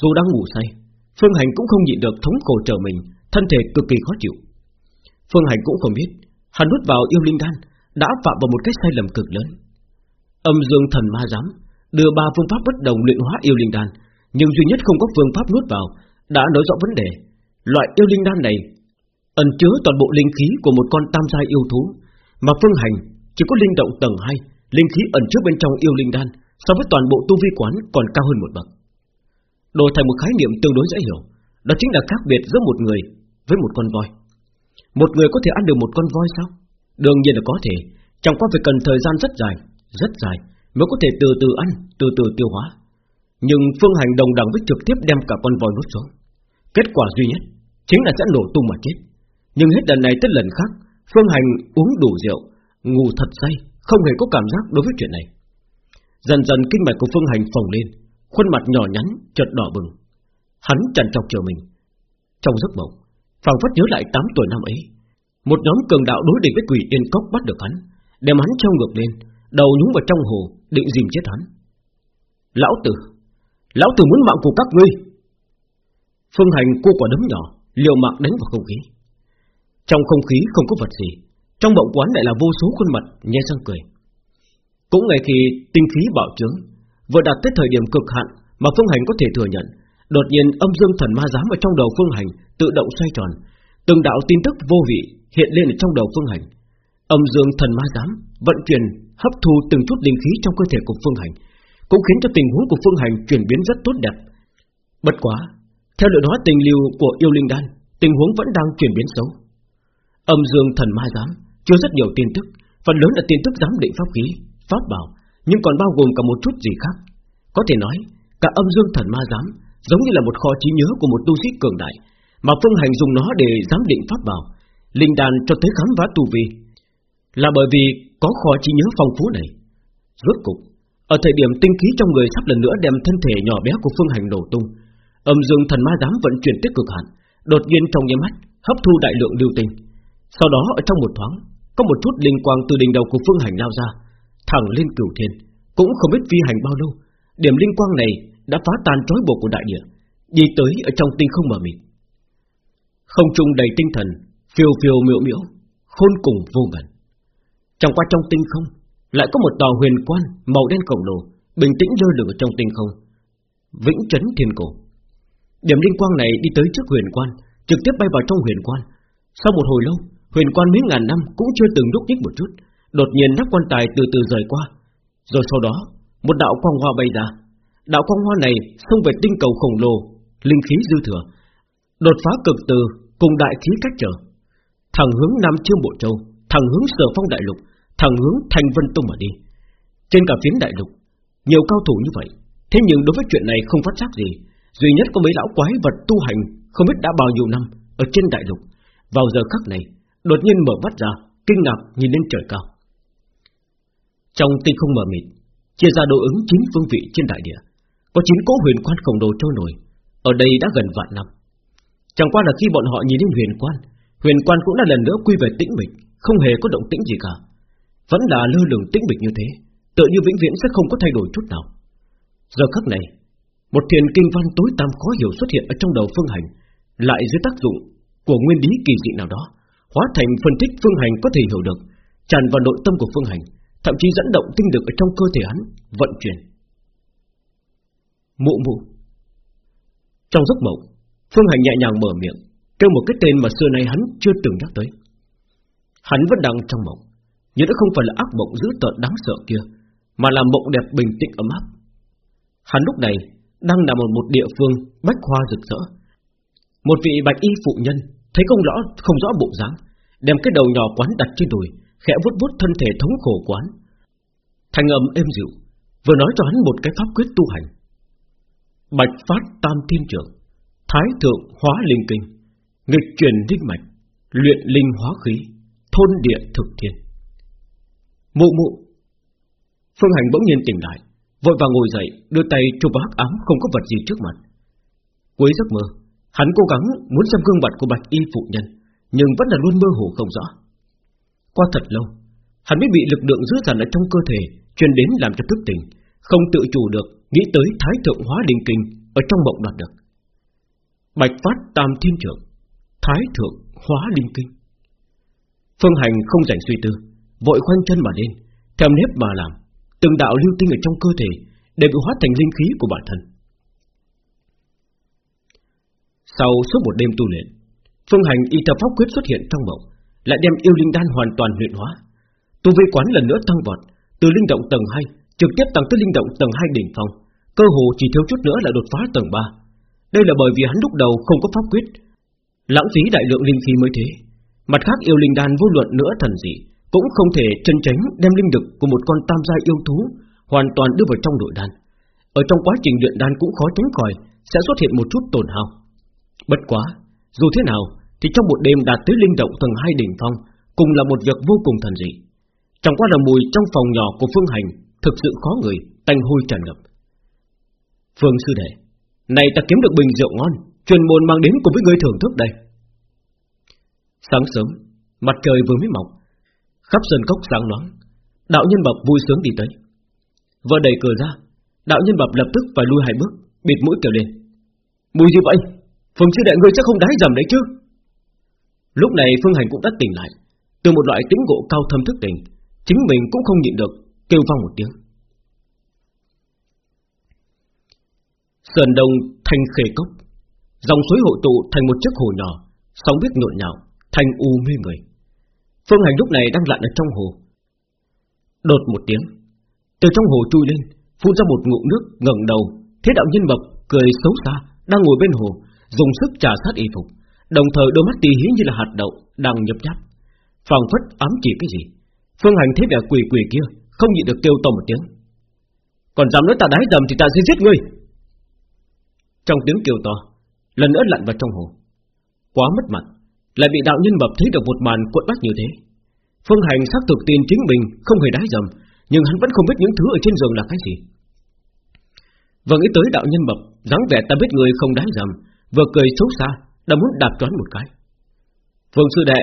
Dù đang ngủ say Phương hành cũng không nhịn được thống khổ trở mình Thân thể cực kỳ khó chịu Phương hành cũng không biết Hắn nuốt vào yêu linh đan đã phạm vào một cái sai lầm cực lớn. Âm Dương Thần Ma giám đưa ba phương pháp bất đồng luyện hóa yêu linh đan, nhưng duy nhất không có phương pháp nuốt vào, đã nói rõ vấn đề. Loại yêu linh đan này ẩn chứa toàn bộ linh khí của một con tam giai yêu thú, mà phương hành chỉ có linh động tầng 2, linh khí ẩn chứa bên trong yêu linh đan, so với toàn bộ tu vi quán còn cao hơn một bậc. Đổi thành một khái niệm tương đối dễ hiểu, đó chính là khác biệt giữa một người với một con voi. Một người có thể ăn được một con voi sao? Đương nhiên là có thể Chẳng qua phải cần thời gian rất dài Rất dài mới có thể từ từ ăn Từ từ tiêu hóa Nhưng phương hành đồng đẳng với trực tiếp đem cả con voi nuốt xuống Kết quả duy nhất Chính là sẽ nổ tung mà chết nhưng hết lần này tới lần khác, Phương hành uống đủ rượu, Ngủ thật say, Không hề có cảm giác đối với chuyện này. Dần dần kinh mạch của phương hành phồng lên, Khuôn mặt nhỏ nhắn, chợt đỏ bừng. Hắn chằn trọc chờ mình. Trong giấc mộng, phảng phất nhớ lại 8 tuổi năm ấy, một nhóm cường đạo đối địch với quỷ yên cốc bắt được hắn, Đem hắn treo ngược lên, Đầu nhúng vào trong hồ, Định dìm chết hắn. Lão tử Lão tử muốn mạng của các ngươi. Phương hành cô quả đấm nhỏ, Liều mạng đánh vào không khí. Trong không khí không có vật gì Trong bộng quán lại là vô số khuôn mặt nhe răng cười Cũng ngay khi tinh khí bạo trướng Vừa đạt tới thời điểm cực hạn Mà Phương Hành có thể thừa nhận Đột nhiên âm dương thần ma giám ở trong đầu Phương Hành Tự động xoay tròn Từng đạo tin tức vô vị hiện lên ở trong đầu Phương Hành. Âm dương thần ma giám vận chuyển hấp thu từng chút linh khí trong cơ thể của Phương Hành, cũng khiến cho tình huống của Phương Hành chuyển biến rất tốt đẹp. Bất quá, theo luyện hóa tình lưu của yêu linh đan, tình huống vẫn đang chuyển biến xấu. Âm dương thần ma giám chứa rất nhiều tin tức, phần lớn là tin tức giám định pháp khí, pháp bảo, nhưng còn bao gồm cả một chút gì khác. Có thể nói, cả âm dương thần ma giám giống như là một kho trí nhớ của một tu sĩ cường đại, mà Phương Hành dùng nó để giám định pháp bảo, linh đàn cho tới khám phá tu vi, là bởi vì có kho trí nhớ phong phú này. Rốt cục, ở thời điểm tinh khí trong người sắp lần nữa đem thân thể nhỏ bé của Phương Hành nổ tung, âm dương thần ma Giám vận chuyển tích cực hạn, đột nhiên trong nháy mắt hấp thu đại lượng lưu tinh. Sau đó ở trong một thoáng, có một chút linh quang từ đỉnh đầu của Phương Hành lao ra, thẳng lên cửu thiên, cũng không biết phi hành bao lâu, điểm linh quang này đã phá tan trói buộc của đại địa, đi tới ở trong tinh không mờ mịt. Không trung đầy tinh thần Phiêu phiêu miệu miễu Khôn cùng vô ngần. Trong qua trong tinh không Lại có một tòa huyền quan màu đen khổng lồ Bình tĩnh lơ lửng trong tinh không Vĩnh chấn thiên cổ. Điểm linh quang này đi tới trước huyền quan Trực tiếp bay vào trong huyền quan. Sau một hồi lâu Huyền quan mấy ngàn năm cũng chưa từng lúc nhích một chút. Đột nhiên nắp quan tài từ từ rời qua. Rồi sau đó, Một đạo quang hoa bay ra. Đạo quang hoa này xông về tinh cầu khổng lồ, Linh khí dư thừa, Đột phá cực từ cùng đại khí cách trở. Thẳng hướng Nam chiêm Bộ Châu, Thẳng hướng Sở Phong Đại Lục, Thẳng hướng Thanh Vân Tông mà đi. Trên cả phiến đại lục, Nhiều cao thủ như vậy. Thế nhưng đối với chuyện này không phát giác gì. Duy nhất có mấy lão quái vật tu hành Không biết đã bao nhiêu năm Ở trên đại lục. Vào giờ khắc này Đột nhiên mở mắt ra, Kinh ngạc nhìn lên trời cao. Trong tinh không mờ mịt, Chia ra đối ứng chín phương vị trên đại địa, Có chín cỗ huyền quan khổng lồ trôi nổi, Ở đây đã gần vạn năm. Chẳng qua là khi bọn họ nhìn đến huyền quan Huyền quan cũng là lần nữa quy về tĩnh mịch, Không hề có động tĩnh gì cả. Vẫn là lơ lửng tĩnh mịch như thế Tự như vĩnh viễn sẽ không có thay đổi chút nào. Giờ khắc này, Một thiền kinh văn tối tăm khó hiểu xuất hiện ở trong đầu phương hành, Lại dưới tác dụng Của nguyên lý kỳ dị nào đó. Hóa thành phân tích phương hành có thể hiểu được, Tràn vào nội tâm của phương hành, Thậm chí dẫn động tinh lực ở trong cơ thể hắn, Vận chuyển. Mụ mụ. Trong giấc mộng, Phương hành nhẹ nhàng mở miệng, Kêu một cái tên mà xưa nay hắn chưa từng nhắc tới. Hắn vẫn đang trong mộng, Nhưng đã không phải là ác mộng dữ tợn đáng sợ kia, Mà là mộng đẹp bình tĩnh ấm áp. Hắn lúc này Đang nằm ở một địa phương bách hoa rực rỡ. Một vị bạch y phụ nhân Thấy không rõ không rõ bộ dáng, Đem cái đầu nhỏ quán đặt trên đùi, Khẽ vuốt vuốt thân thể thống khổ quán. Thanh âm êm dịu, Vừa nói cho hắn một cái pháp quyết tu hành. Bạch phát tam thiên trưởng Thái thượng hóa linh kinh, Nghịch truyền linh mạch, Luyện linh hóa khí, Thôn địa thực thiên. Mụ mụ. Phương Hành bỗng nhiên tỉnh lại, Vội vàng ngồi dậy, Đưa tay chụp vào hắc ám không có vật gì trước mặt. Cuối giấc mơ Hắn cố gắng muốn xem gương mặt của bạch y phụ nhân, Nhưng vẫn là luôn mơ hồ không rõ. Qua thật lâu, Hắn mới bị lực lượng dữ dằn ở trong cơ thể Truyền đến làm cho thức tỉnh, Không tự chủ được Nghĩ tới thái thượng hóa linh kinh Ở trong mộng đoạt được. Bạch phát tam thiên trưởng, Thái thượng hóa linh kinh. Phương hành không rảnh suy tư, Vội khoanh chân mà lên Theo nếp mà làm, Từng đạo lưu tinh ở trong cơ thể Đều bị hóa thành linh khí của bản thân. Sau suốt một đêm tu luyện, Phương hành y tập pháp quyết xuất hiện trong mộng Lại đem yêu linh đan hoàn toàn luyện hóa. Tu vi quán lần nữa tăng vọt, Từ linh động tầng 2 Trực tiếp tăng tới linh động tầng 2 đỉnh phong, Cơ hồ chỉ thiếu chút nữa là đột phá tầng 3 Đây là bởi vì hắn lúc đầu không có pháp quyết, Lãng phí đại lượng linh khí mới thế. Mặt khác, yêu linh đan vô luận nữa thần dị Cũng không thể chân tránh đem linh lực Của một con tam gia yêu thú Hoàn toàn đưa vào trong nội đan. Ở trong quá trình luyện đan cũng khó tránh khỏi, Sẽ xuất hiện một chút tổn hao. Bất quá, dù thế nào Thì trong một đêm đạt tới linh động tầng 2 đỉnh phong Cùng là một việc vô cùng thần dị. Trong quá là mùi trong phòng nhỏ của Phương Hành Thực sự khó người, tanh hôi tràn ngập. Phương sư đệ Này ta kiếm được bình rượu ngon Truyền môn mang đến cùng với người thưởng thức đây. Sáng sớm Mặt trời vừa mới mọc Khắp sân cốc sáng loáng Đạo nhân bập vui sướng đi tới. Vừa đẩy cửa ra Đạo nhân bập lập tức phải lui hai bước Bịt mũi kêu lên. Mùi gì vậy? Phương sư đệ ngươi chắc không đái dầm đấy chứ? Lúc này Phương Hành cũng đã tỉnh lại. Từ một loại tính ngộ cao thâm thức tỉnh, Chính mình cũng không nhịn được, Kêu vang một tiếng. Sườn đông thành khề cốc. Dòng suối hội tụ thành một chiếc hồ nhỏ, Sóng biết nhộn nhạo Thành u mê người Phương Hành lúc này đang lặn ở trong hồ. Đột một tiếng, Từ trong hồ chui lên, Phun ra một ngụm nước ngẩng đầu Thế đạo nhân bập cười xấu xa, Đang ngồi bên hồ. Dùng sức trà sát y phục, Đồng thời đôi mắt tì hí như là hạt đậu Đang nhấp nháp. Phảng phất ám chỉ cái gì, Phương Hành thấy vẻ quỷ quỷ kia, Không nhịn được kêu to một tiếng. Còn dám nói ta đái dầm thì ta sẽ giết ngươi. Trong tiếng kêu to, Lần nữa lặn vào trong hồ. Quá mất mặt, Lại bị đạo nhân mập thấy được một màn cuộn bách như thế. Phương Hành xác thực tin chính mình Không hề đái dầm, Nhưng hắn vẫn không biết những thứ ở trên giường là cái gì. Vẫn nghĩ tới đạo nhân mập dáng vẻ ta biết người không đái dầm Vừa cười xấu xa, Đã muốn đạp choán một cái. Phương sư đệ,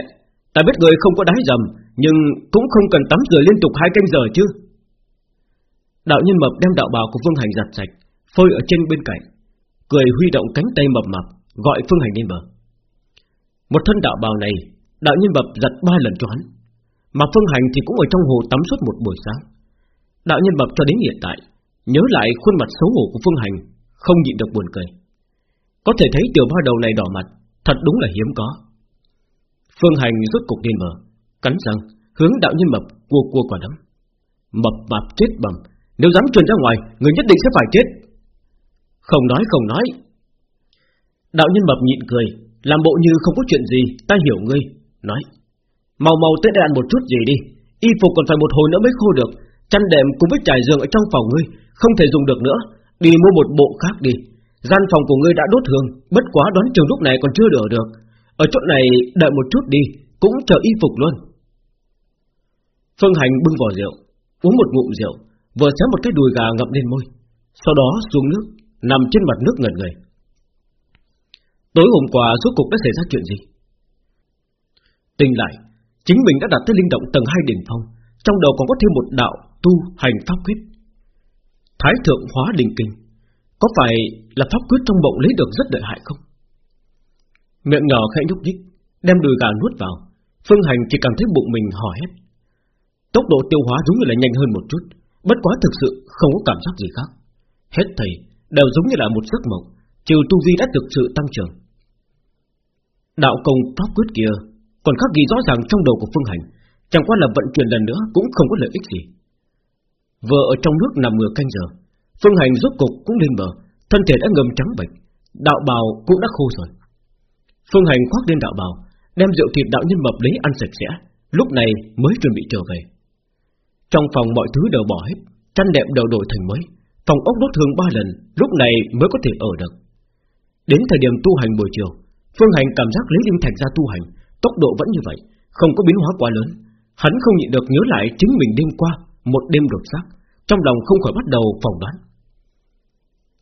Ta biết người không có đái dầm, Nhưng cũng không cần tắm rửa liên tục hai canh giờ chứ. Đạo nhân mập đem đạo bào của Phương Hành giặt sạch, Phơi ở trên bên cạnh, Cười huy động cánh tay mập mập Gọi Phương Hành lên bờ. Một thân đạo bào này, Đạo nhân bập giặt ba lần cho hắn, Mà Phương Hành thì cũng ở trong hồ tắm suốt một buổi sáng. Đạo nhân bập cho đến hiện tại, Nhớ lại khuôn mặt xấu hổ của Phương Hành, Không nhịn được buồn cười. Có thể thấy tiểu ba đầu này đỏ mặt, Thật đúng là hiếm có. Phương Hành rút cục điên mở, Cắn răng, hướng đạo nhân mập cua cua quả đấm. Mập mạp chết bầm, Nếu dám truyền ra ngoài, Người nhất định sẽ phải chết. Không nói không nói. Đạo nhân mập nhịn cười, Làm bộ như không có chuyện gì, Ta hiểu ngươi, Nói. Màu màu tới đây ăn một chút gì đi, Y phục còn phải một hồi nữa mới khô được, Chăn đệm cùng với trải giường ở trong phòng ngươi, Không thể dùng được nữa, Đi mua một bộ khác đi. Gian phòng của ngươi đã đốt hương, Bất quá đoán chừng lúc này còn chưa đỡ được. Ở chỗ này, đợi một chút đi, Cũng chờ y phục luôn. Phương Hành bưng vò rượu, Uống một ngụm rượu, Vừa xé một cái đùi gà ngậm lên môi, Sau đó xuống nước, Nằm trên mặt nước ngẩn người. Tối hôm qua rốt cục đã xảy ra chuyện gì? Tình lại, Chính mình đã đặt tới linh động tầng 2 đỉnh phong, Trong đầu còn có thêm một đạo tu hành pháp quyết. Thái thượng hóa đình kinh. Có phải là pháp quyết trong bụng lấy được rất lợi hại không? Miệng nhỏ khẽ nhúc nhích, Đem đùi gà nuốt vào. Phương hành chỉ cảm thấy bụng mình hò hét. Tốc độ tiêu hóa giống như là nhanh hơn một chút, Bất quá thực sự không có cảm giác gì khác. Hết thầy, đều giống như là một giấc mộng, Trừ tu vi đã thực sự tăng trưởng. Đạo công pháp quyết kia Còn khác ghi rõ ràng trong đầu của Phương Hành, Chẳng qua là vận chuyển lần nữa Cũng không có lợi ích gì. Vừa ở trong nước nằm ngửa canh giờ Phương Hành rốt cục cũng lên bờ, Thân thể đã ngầm trắng bệch, Đạo bào cũng đã khô rồi. Phương Hành khoác lên đạo bào, Đem rượu thịt đạo nhân mập lấy ăn sạch sẽ, Lúc này mới chuẩn bị trở về. Trong phòng mọi thứ đều bỏ hết, Chăn đệm đều đổi thành mới, Phòng ốc đốt thường ba lần, Lúc này mới có thể ở được. Đến thời điểm tu hành buổi chiều, Phương Hành cảm giác lấy linh thạch ra tu hành, Tốc độ vẫn như vậy, Không có biến hóa quá lớn. Hắn không nhịn được nhớ lại chính mình đêm qua, Một đêm đột xác, Trong lòng không khỏi bắt đầu phỏng đoán.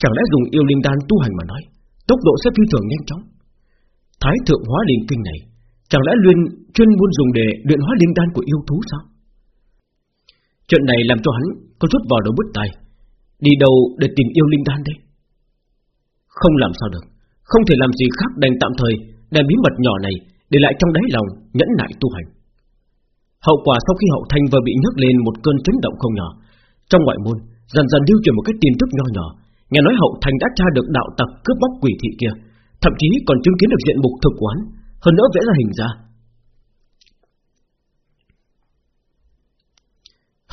Chẳng lẽ dùng yêu linh đan tu hành mà nói, Tốc độ sẽ phi thường nhanh chóng? Thái thượng hóa linh kinh này, Chẳng lẽ luyện, chuyên môn dùng để luyện hóa linh đan của yêu thú sao? Chuyện này làm cho hắn Có chút vào đầu bứt tai. Đi đâu để tìm yêu linh đan đây? Không làm sao được. Không thể làm gì khác đành tạm thời Đem bí mật nhỏ này Để lại trong đáy lòng nhẫn nại tu hành. Hậu quả sau khi hậu thanh vừa bị nhấc lên Một cơn chấn động không nhỏ, Trong ngoại môn dần dần lưu truyền một cái tin tức nho nhỏ Nghe nói hậu thành đã tra được đạo tặc cướp bóc quỷ thị kia, Thậm chí còn chứng kiến được diện mục thực quán, Hơn nữa vẽ ra hình ra.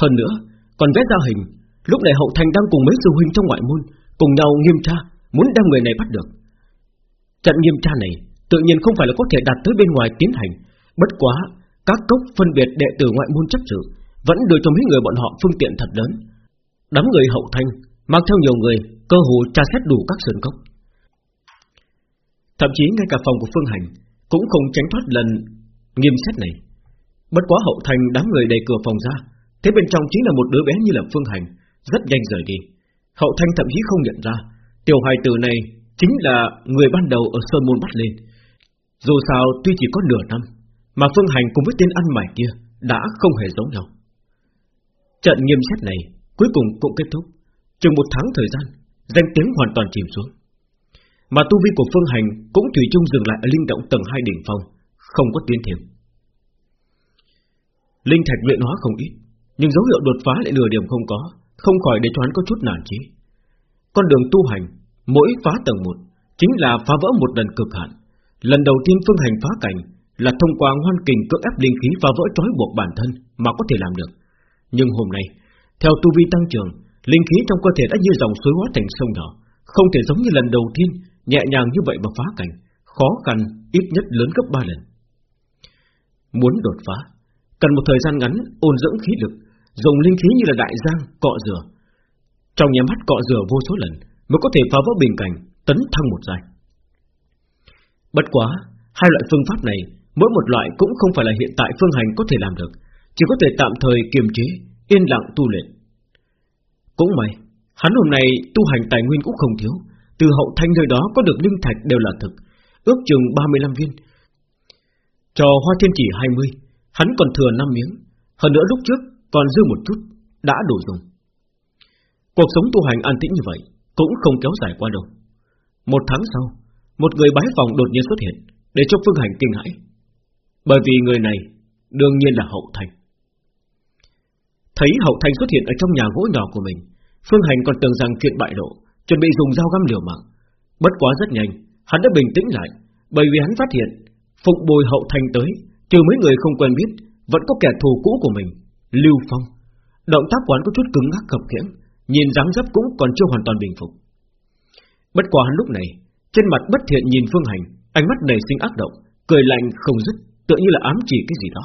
Hơn nữa, Còn vẽ ra hình, Lúc này hậu thành đang cùng mấy sư huynh trong ngoại môn, Cùng nhau nghiêm tra, Muốn đem người này bắt được. Trận nghiêm tra này Tự nhiên không phải là có thể đặt tới bên ngoài tiến hành, Bất quá Các cốc phân biệt đệ tử ngoại môn chấp sự Vẫn đưa cho mấy người bọn họ phương tiện thật lớn. Đám người hậu thanh Mang theo nhiều người Cơ hồ tra xét đủ các sườn cốc Thậm chí ngay cả phòng của Phương Hành Cũng không tránh thoát lần nghiêm xét này. Bất quá hậu thành đám người đầy cửa phòng ra, Thế bên trong chính là một đứa bé như là Phương Hành, Rất nhanh rời đi. Hậu thanh thậm chí không nhận ra, Tiểu hài tử này chính là người ban đầu ở Sơn Môn bắt lên. Dù sao tuy chỉ có nửa năm, Mà Phương Hành cùng với tên ăn mày kia Đã không hề giống nhau. Trận nghiêm xét này Cuối cùng cũng kết thúc. Chừng một tháng thời gian Danh tiếng hoàn toàn chìm xuống. Mà tu vi của Phương Hành Cũng thủy chung dừng lại ở linh động tầng 2 đỉnh phong, Không có tiến thêm. Linh thạch luyện hóa không ít, Nhưng dấu hiệu đột phá lại nửa điểm không có, Không khỏi để cho hắn có chút nản chí. Con đường tu hành, Mỗi phá tầng một, Chính là phá vỡ một lần cực hạn. Lần đầu tiên Phương Hành phá cảnh Là thông qua ngoan kình cưỡng ép linh khí phá vỡ trói buộc bản thân Mà có thể làm được. Nhưng hôm nay, Theo tu vi tăng trưởng Linh khí trong cơ thể đã như dòng suối hóa thành sông nhỏ, Không thể giống như lần đầu tiên, Nhẹ nhàng như vậy mà phá cảnh, Khó khăn ít nhất lớn gấp 3 lần. Muốn đột phá, Cần một thời gian ngắn ôn dưỡng khí lực, Dùng linh khí như là đại giang, cọ rửa. Trong nhà mắt cọ rửa vô số lần Mới có thể phá vỡ bình cảnh, Tấn thăng một giai. Bất quá, Hai loại phương pháp này, Mỗi một loại cũng không phải là hiện tại phương hành có thể làm được, Chỉ có thể tạm thời kiềm chế, Yên lặng tu luyện cũng may, hắn hôm nay tu hành tài nguyên cũng không thiếu, từ hậu thanh nơi đó có được linh thạch đều là thực, ước chừng 35 viên. Cho hoa thiên chỉ 20, hắn còn thừa 5 miếng, hơn nữa lúc trước còn dư một chút, đã đủ dùng. Cuộc sống tu hành an tĩnh như vậy, cũng không kéo dài qua đâu. Một tháng sau, một người bái phòng đột nhiên xuất hiện, Để cho Phương Hành kinh hãi Bởi vì người này đương nhiên là Hậu Thành Thấy Hậu Thành xuất hiện ở trong nhà gỗ nhỏ của mình. Phương Hành còn tưởng rằng chuyện bại lộ, Chuẩn bị dùng dao găm liều mạng. Bất quá rất nhanh, Hắn đã bình tĩnh lại, Bởi vì hắn phát hiện Phụng bồi Hậu Thành tới, Trừ mấy người không quen biết, Vẫn có kẻ thù cũ của mình, Lưu Phong. Động tác quán có chút cứng ngắc khập khiễng, Nhìn dáng dấp cũng còn chưa hoàn toàn bình phục. Bất quá hắn lúc này, Trên mặt bất thiện nhìn Phương Hành, Ánh mắt nảy sinh ác động, Cười lạnh không dứt, Tựa như là ám chỉ cái gì đó.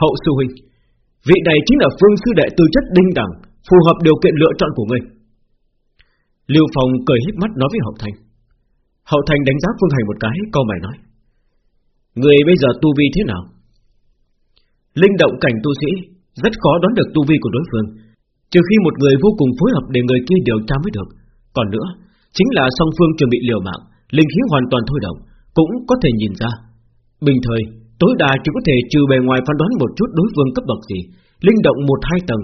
Hậu sư huynh Vị này chính là phương sư đệ tư chất đinh đẳng, Phù hợp điều kiện lựa chọn của ngươi. Lưu Phong cười híp mắt nói với Hậu Thành. Hậu Thành đánh giá Phương Hành một cái, Câu mày nói. Người bây giờ tu vi thế nào? Linh động cảnh tu sĩ, Rất khó đoán được tu vi của đối phương. Trừ khi một người vô cùng phối hợp Để người kia điều tra mới được. Còn nữa, Chính là song phương chuẩn bị liều mạng, Linh khí hoàn toàn thôi động, Cũng có thể nhìn ra. Bình thời Tối đa chỉ có thể trừ bề ngoài phán đoán một chút đối phương cấp bậc gì, Linh động một hai tầng,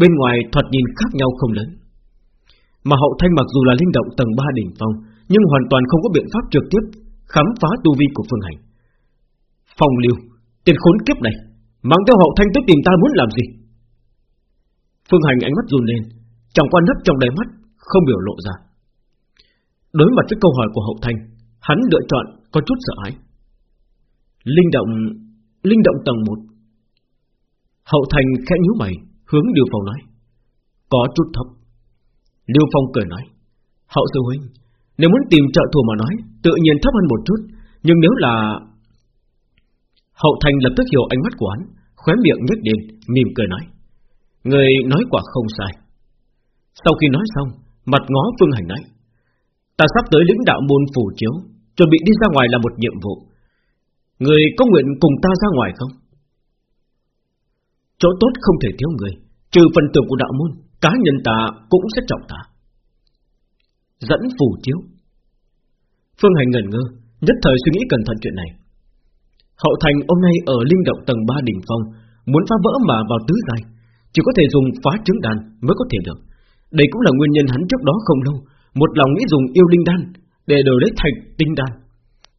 Bên ngoài thoạt nhìn khác nhau không lớn. Mà hậu thanh mặc dù là linh động tầng 3 đỉnh phong, Nhưng hoàn toàn không có biện pháp trực tiếp Khám phá tu vi của Phương Hành. Phong lưu Tiền khốn kiếp này, Mang theo hậu thanh tới tìm ta muốn làm gì? Phương Hành ánh mắt run lên, Trong quan nấp trong đáy mắt Không biểu lộ ra. Đối mặt với câu hỏi của hậu thanh, Hắn lựa chọn có chút sợ hãi. Linh động Linh động tầng 1 Hậu thành khẽ nhíu mày, Hướng Lưu Phong nói. Có chút thấp. Lưu Phong cười nói. Hậu sư huynh, Nếu muốn tìm trợ thủ mà nói, Tự nhiên thấp hơn một chút, Nhưng nếu là Hậu thành lập tức hiểu ánh mắt của hắn, Khóe miệng nhếch lên, mỉm cười nói. Người nói quả không sai. Sau khi nói xong, Mặt ngó Phương Hành nói. Ta sắp tới lĩnh đạo môn phủ chiếu, Chuẩn bị đi ra ngoài là một nhiệm vụ. Người có nguyện cùng ta ra ngoài không? Chỗ tốt không thể thiếu người, Trừ phần tưởng của đạo môn, Cá nhân ta cũng sẽ trọng ta Dẫn phù chiếu. Phương Hành ngẩn ngơ, Nhất thời suy nghĩ cẩn thận chuyện này. Hậu thành hôm nay ở linh động tầng 3 đỉnh phong, Muốn phá vỡ mà vào tứ giai, Chỉ có thể dùng phá trứng đàn mới có thể được. Đây cũng là nguyên nhân hắn trước đó không lâu, Một lòng nghĩ dùng yêu linh đan Để đổi lấy thành tinh đan.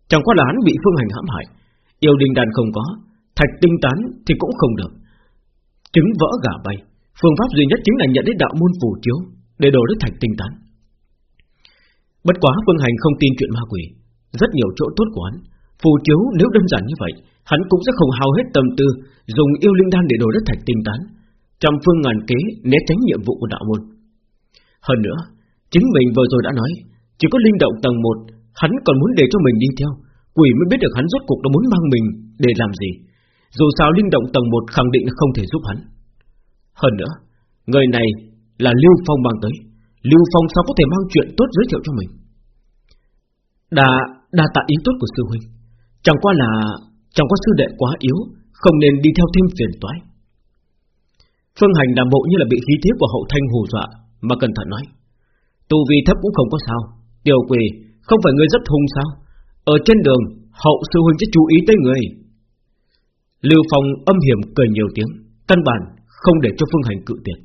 Chẳng qua là hắn bị phương hành hãm hại Yêu linh đan không có, Thạch tinh tán thì cũng không được. Trứng vỡ gà bay, Phương pháp duy nhất chính là nhận đến đạo môn phù chiếu Để đổi đến thạch tinh tán. Bất quá Phương Hành không tin chuyện ma quỷ, Rất nhiều chỗ tốt của hắn. Phù chiếu nếu đơn giản như vậy, Hắn cũng sẽ không hao hết tâm tư Dùng yêu linh đan để đổi đất thạch tinh tán, Trăm phương ngàn kế né tránh nhiệm vụ của đạo môn. Hơn nữa, Chính mình vừa rồi đã nói, Chỉ có linh động tầng 1 Hắn còn muốn để cho mình đi theo. Quỷ mới biết được hắn rốt cuộc đã muốn mang mình Để làm gì. Dù sao linh động tầng 1 khẳng định không thể giúp hắn. Hơn nữa Người này là Lưu Phong mang tới. Lưu Phong sao có thể mang chuyện tốt giới thiệu cho mình? Đà, đà tạ ý tốt của sư huynh. Chẳng qua là Chẳng có sư đệ quá yếu Không nên đi theo thêm phiền toái. Phương Hành đàm bộ như là bị khí thế của hậu thanh hù dọa Mà cẩn thận nói. Tu vi thấp cũng không có sao. Tiểu quỷ Không phải ngươi rất hung sao? Ở trên đường, Hậu sư huynh sẽ chú ý tới người. Lưu Phong âm hiểm cười nhiều tiếng, Căn bản không để cho Phương Hành cự tuyệt.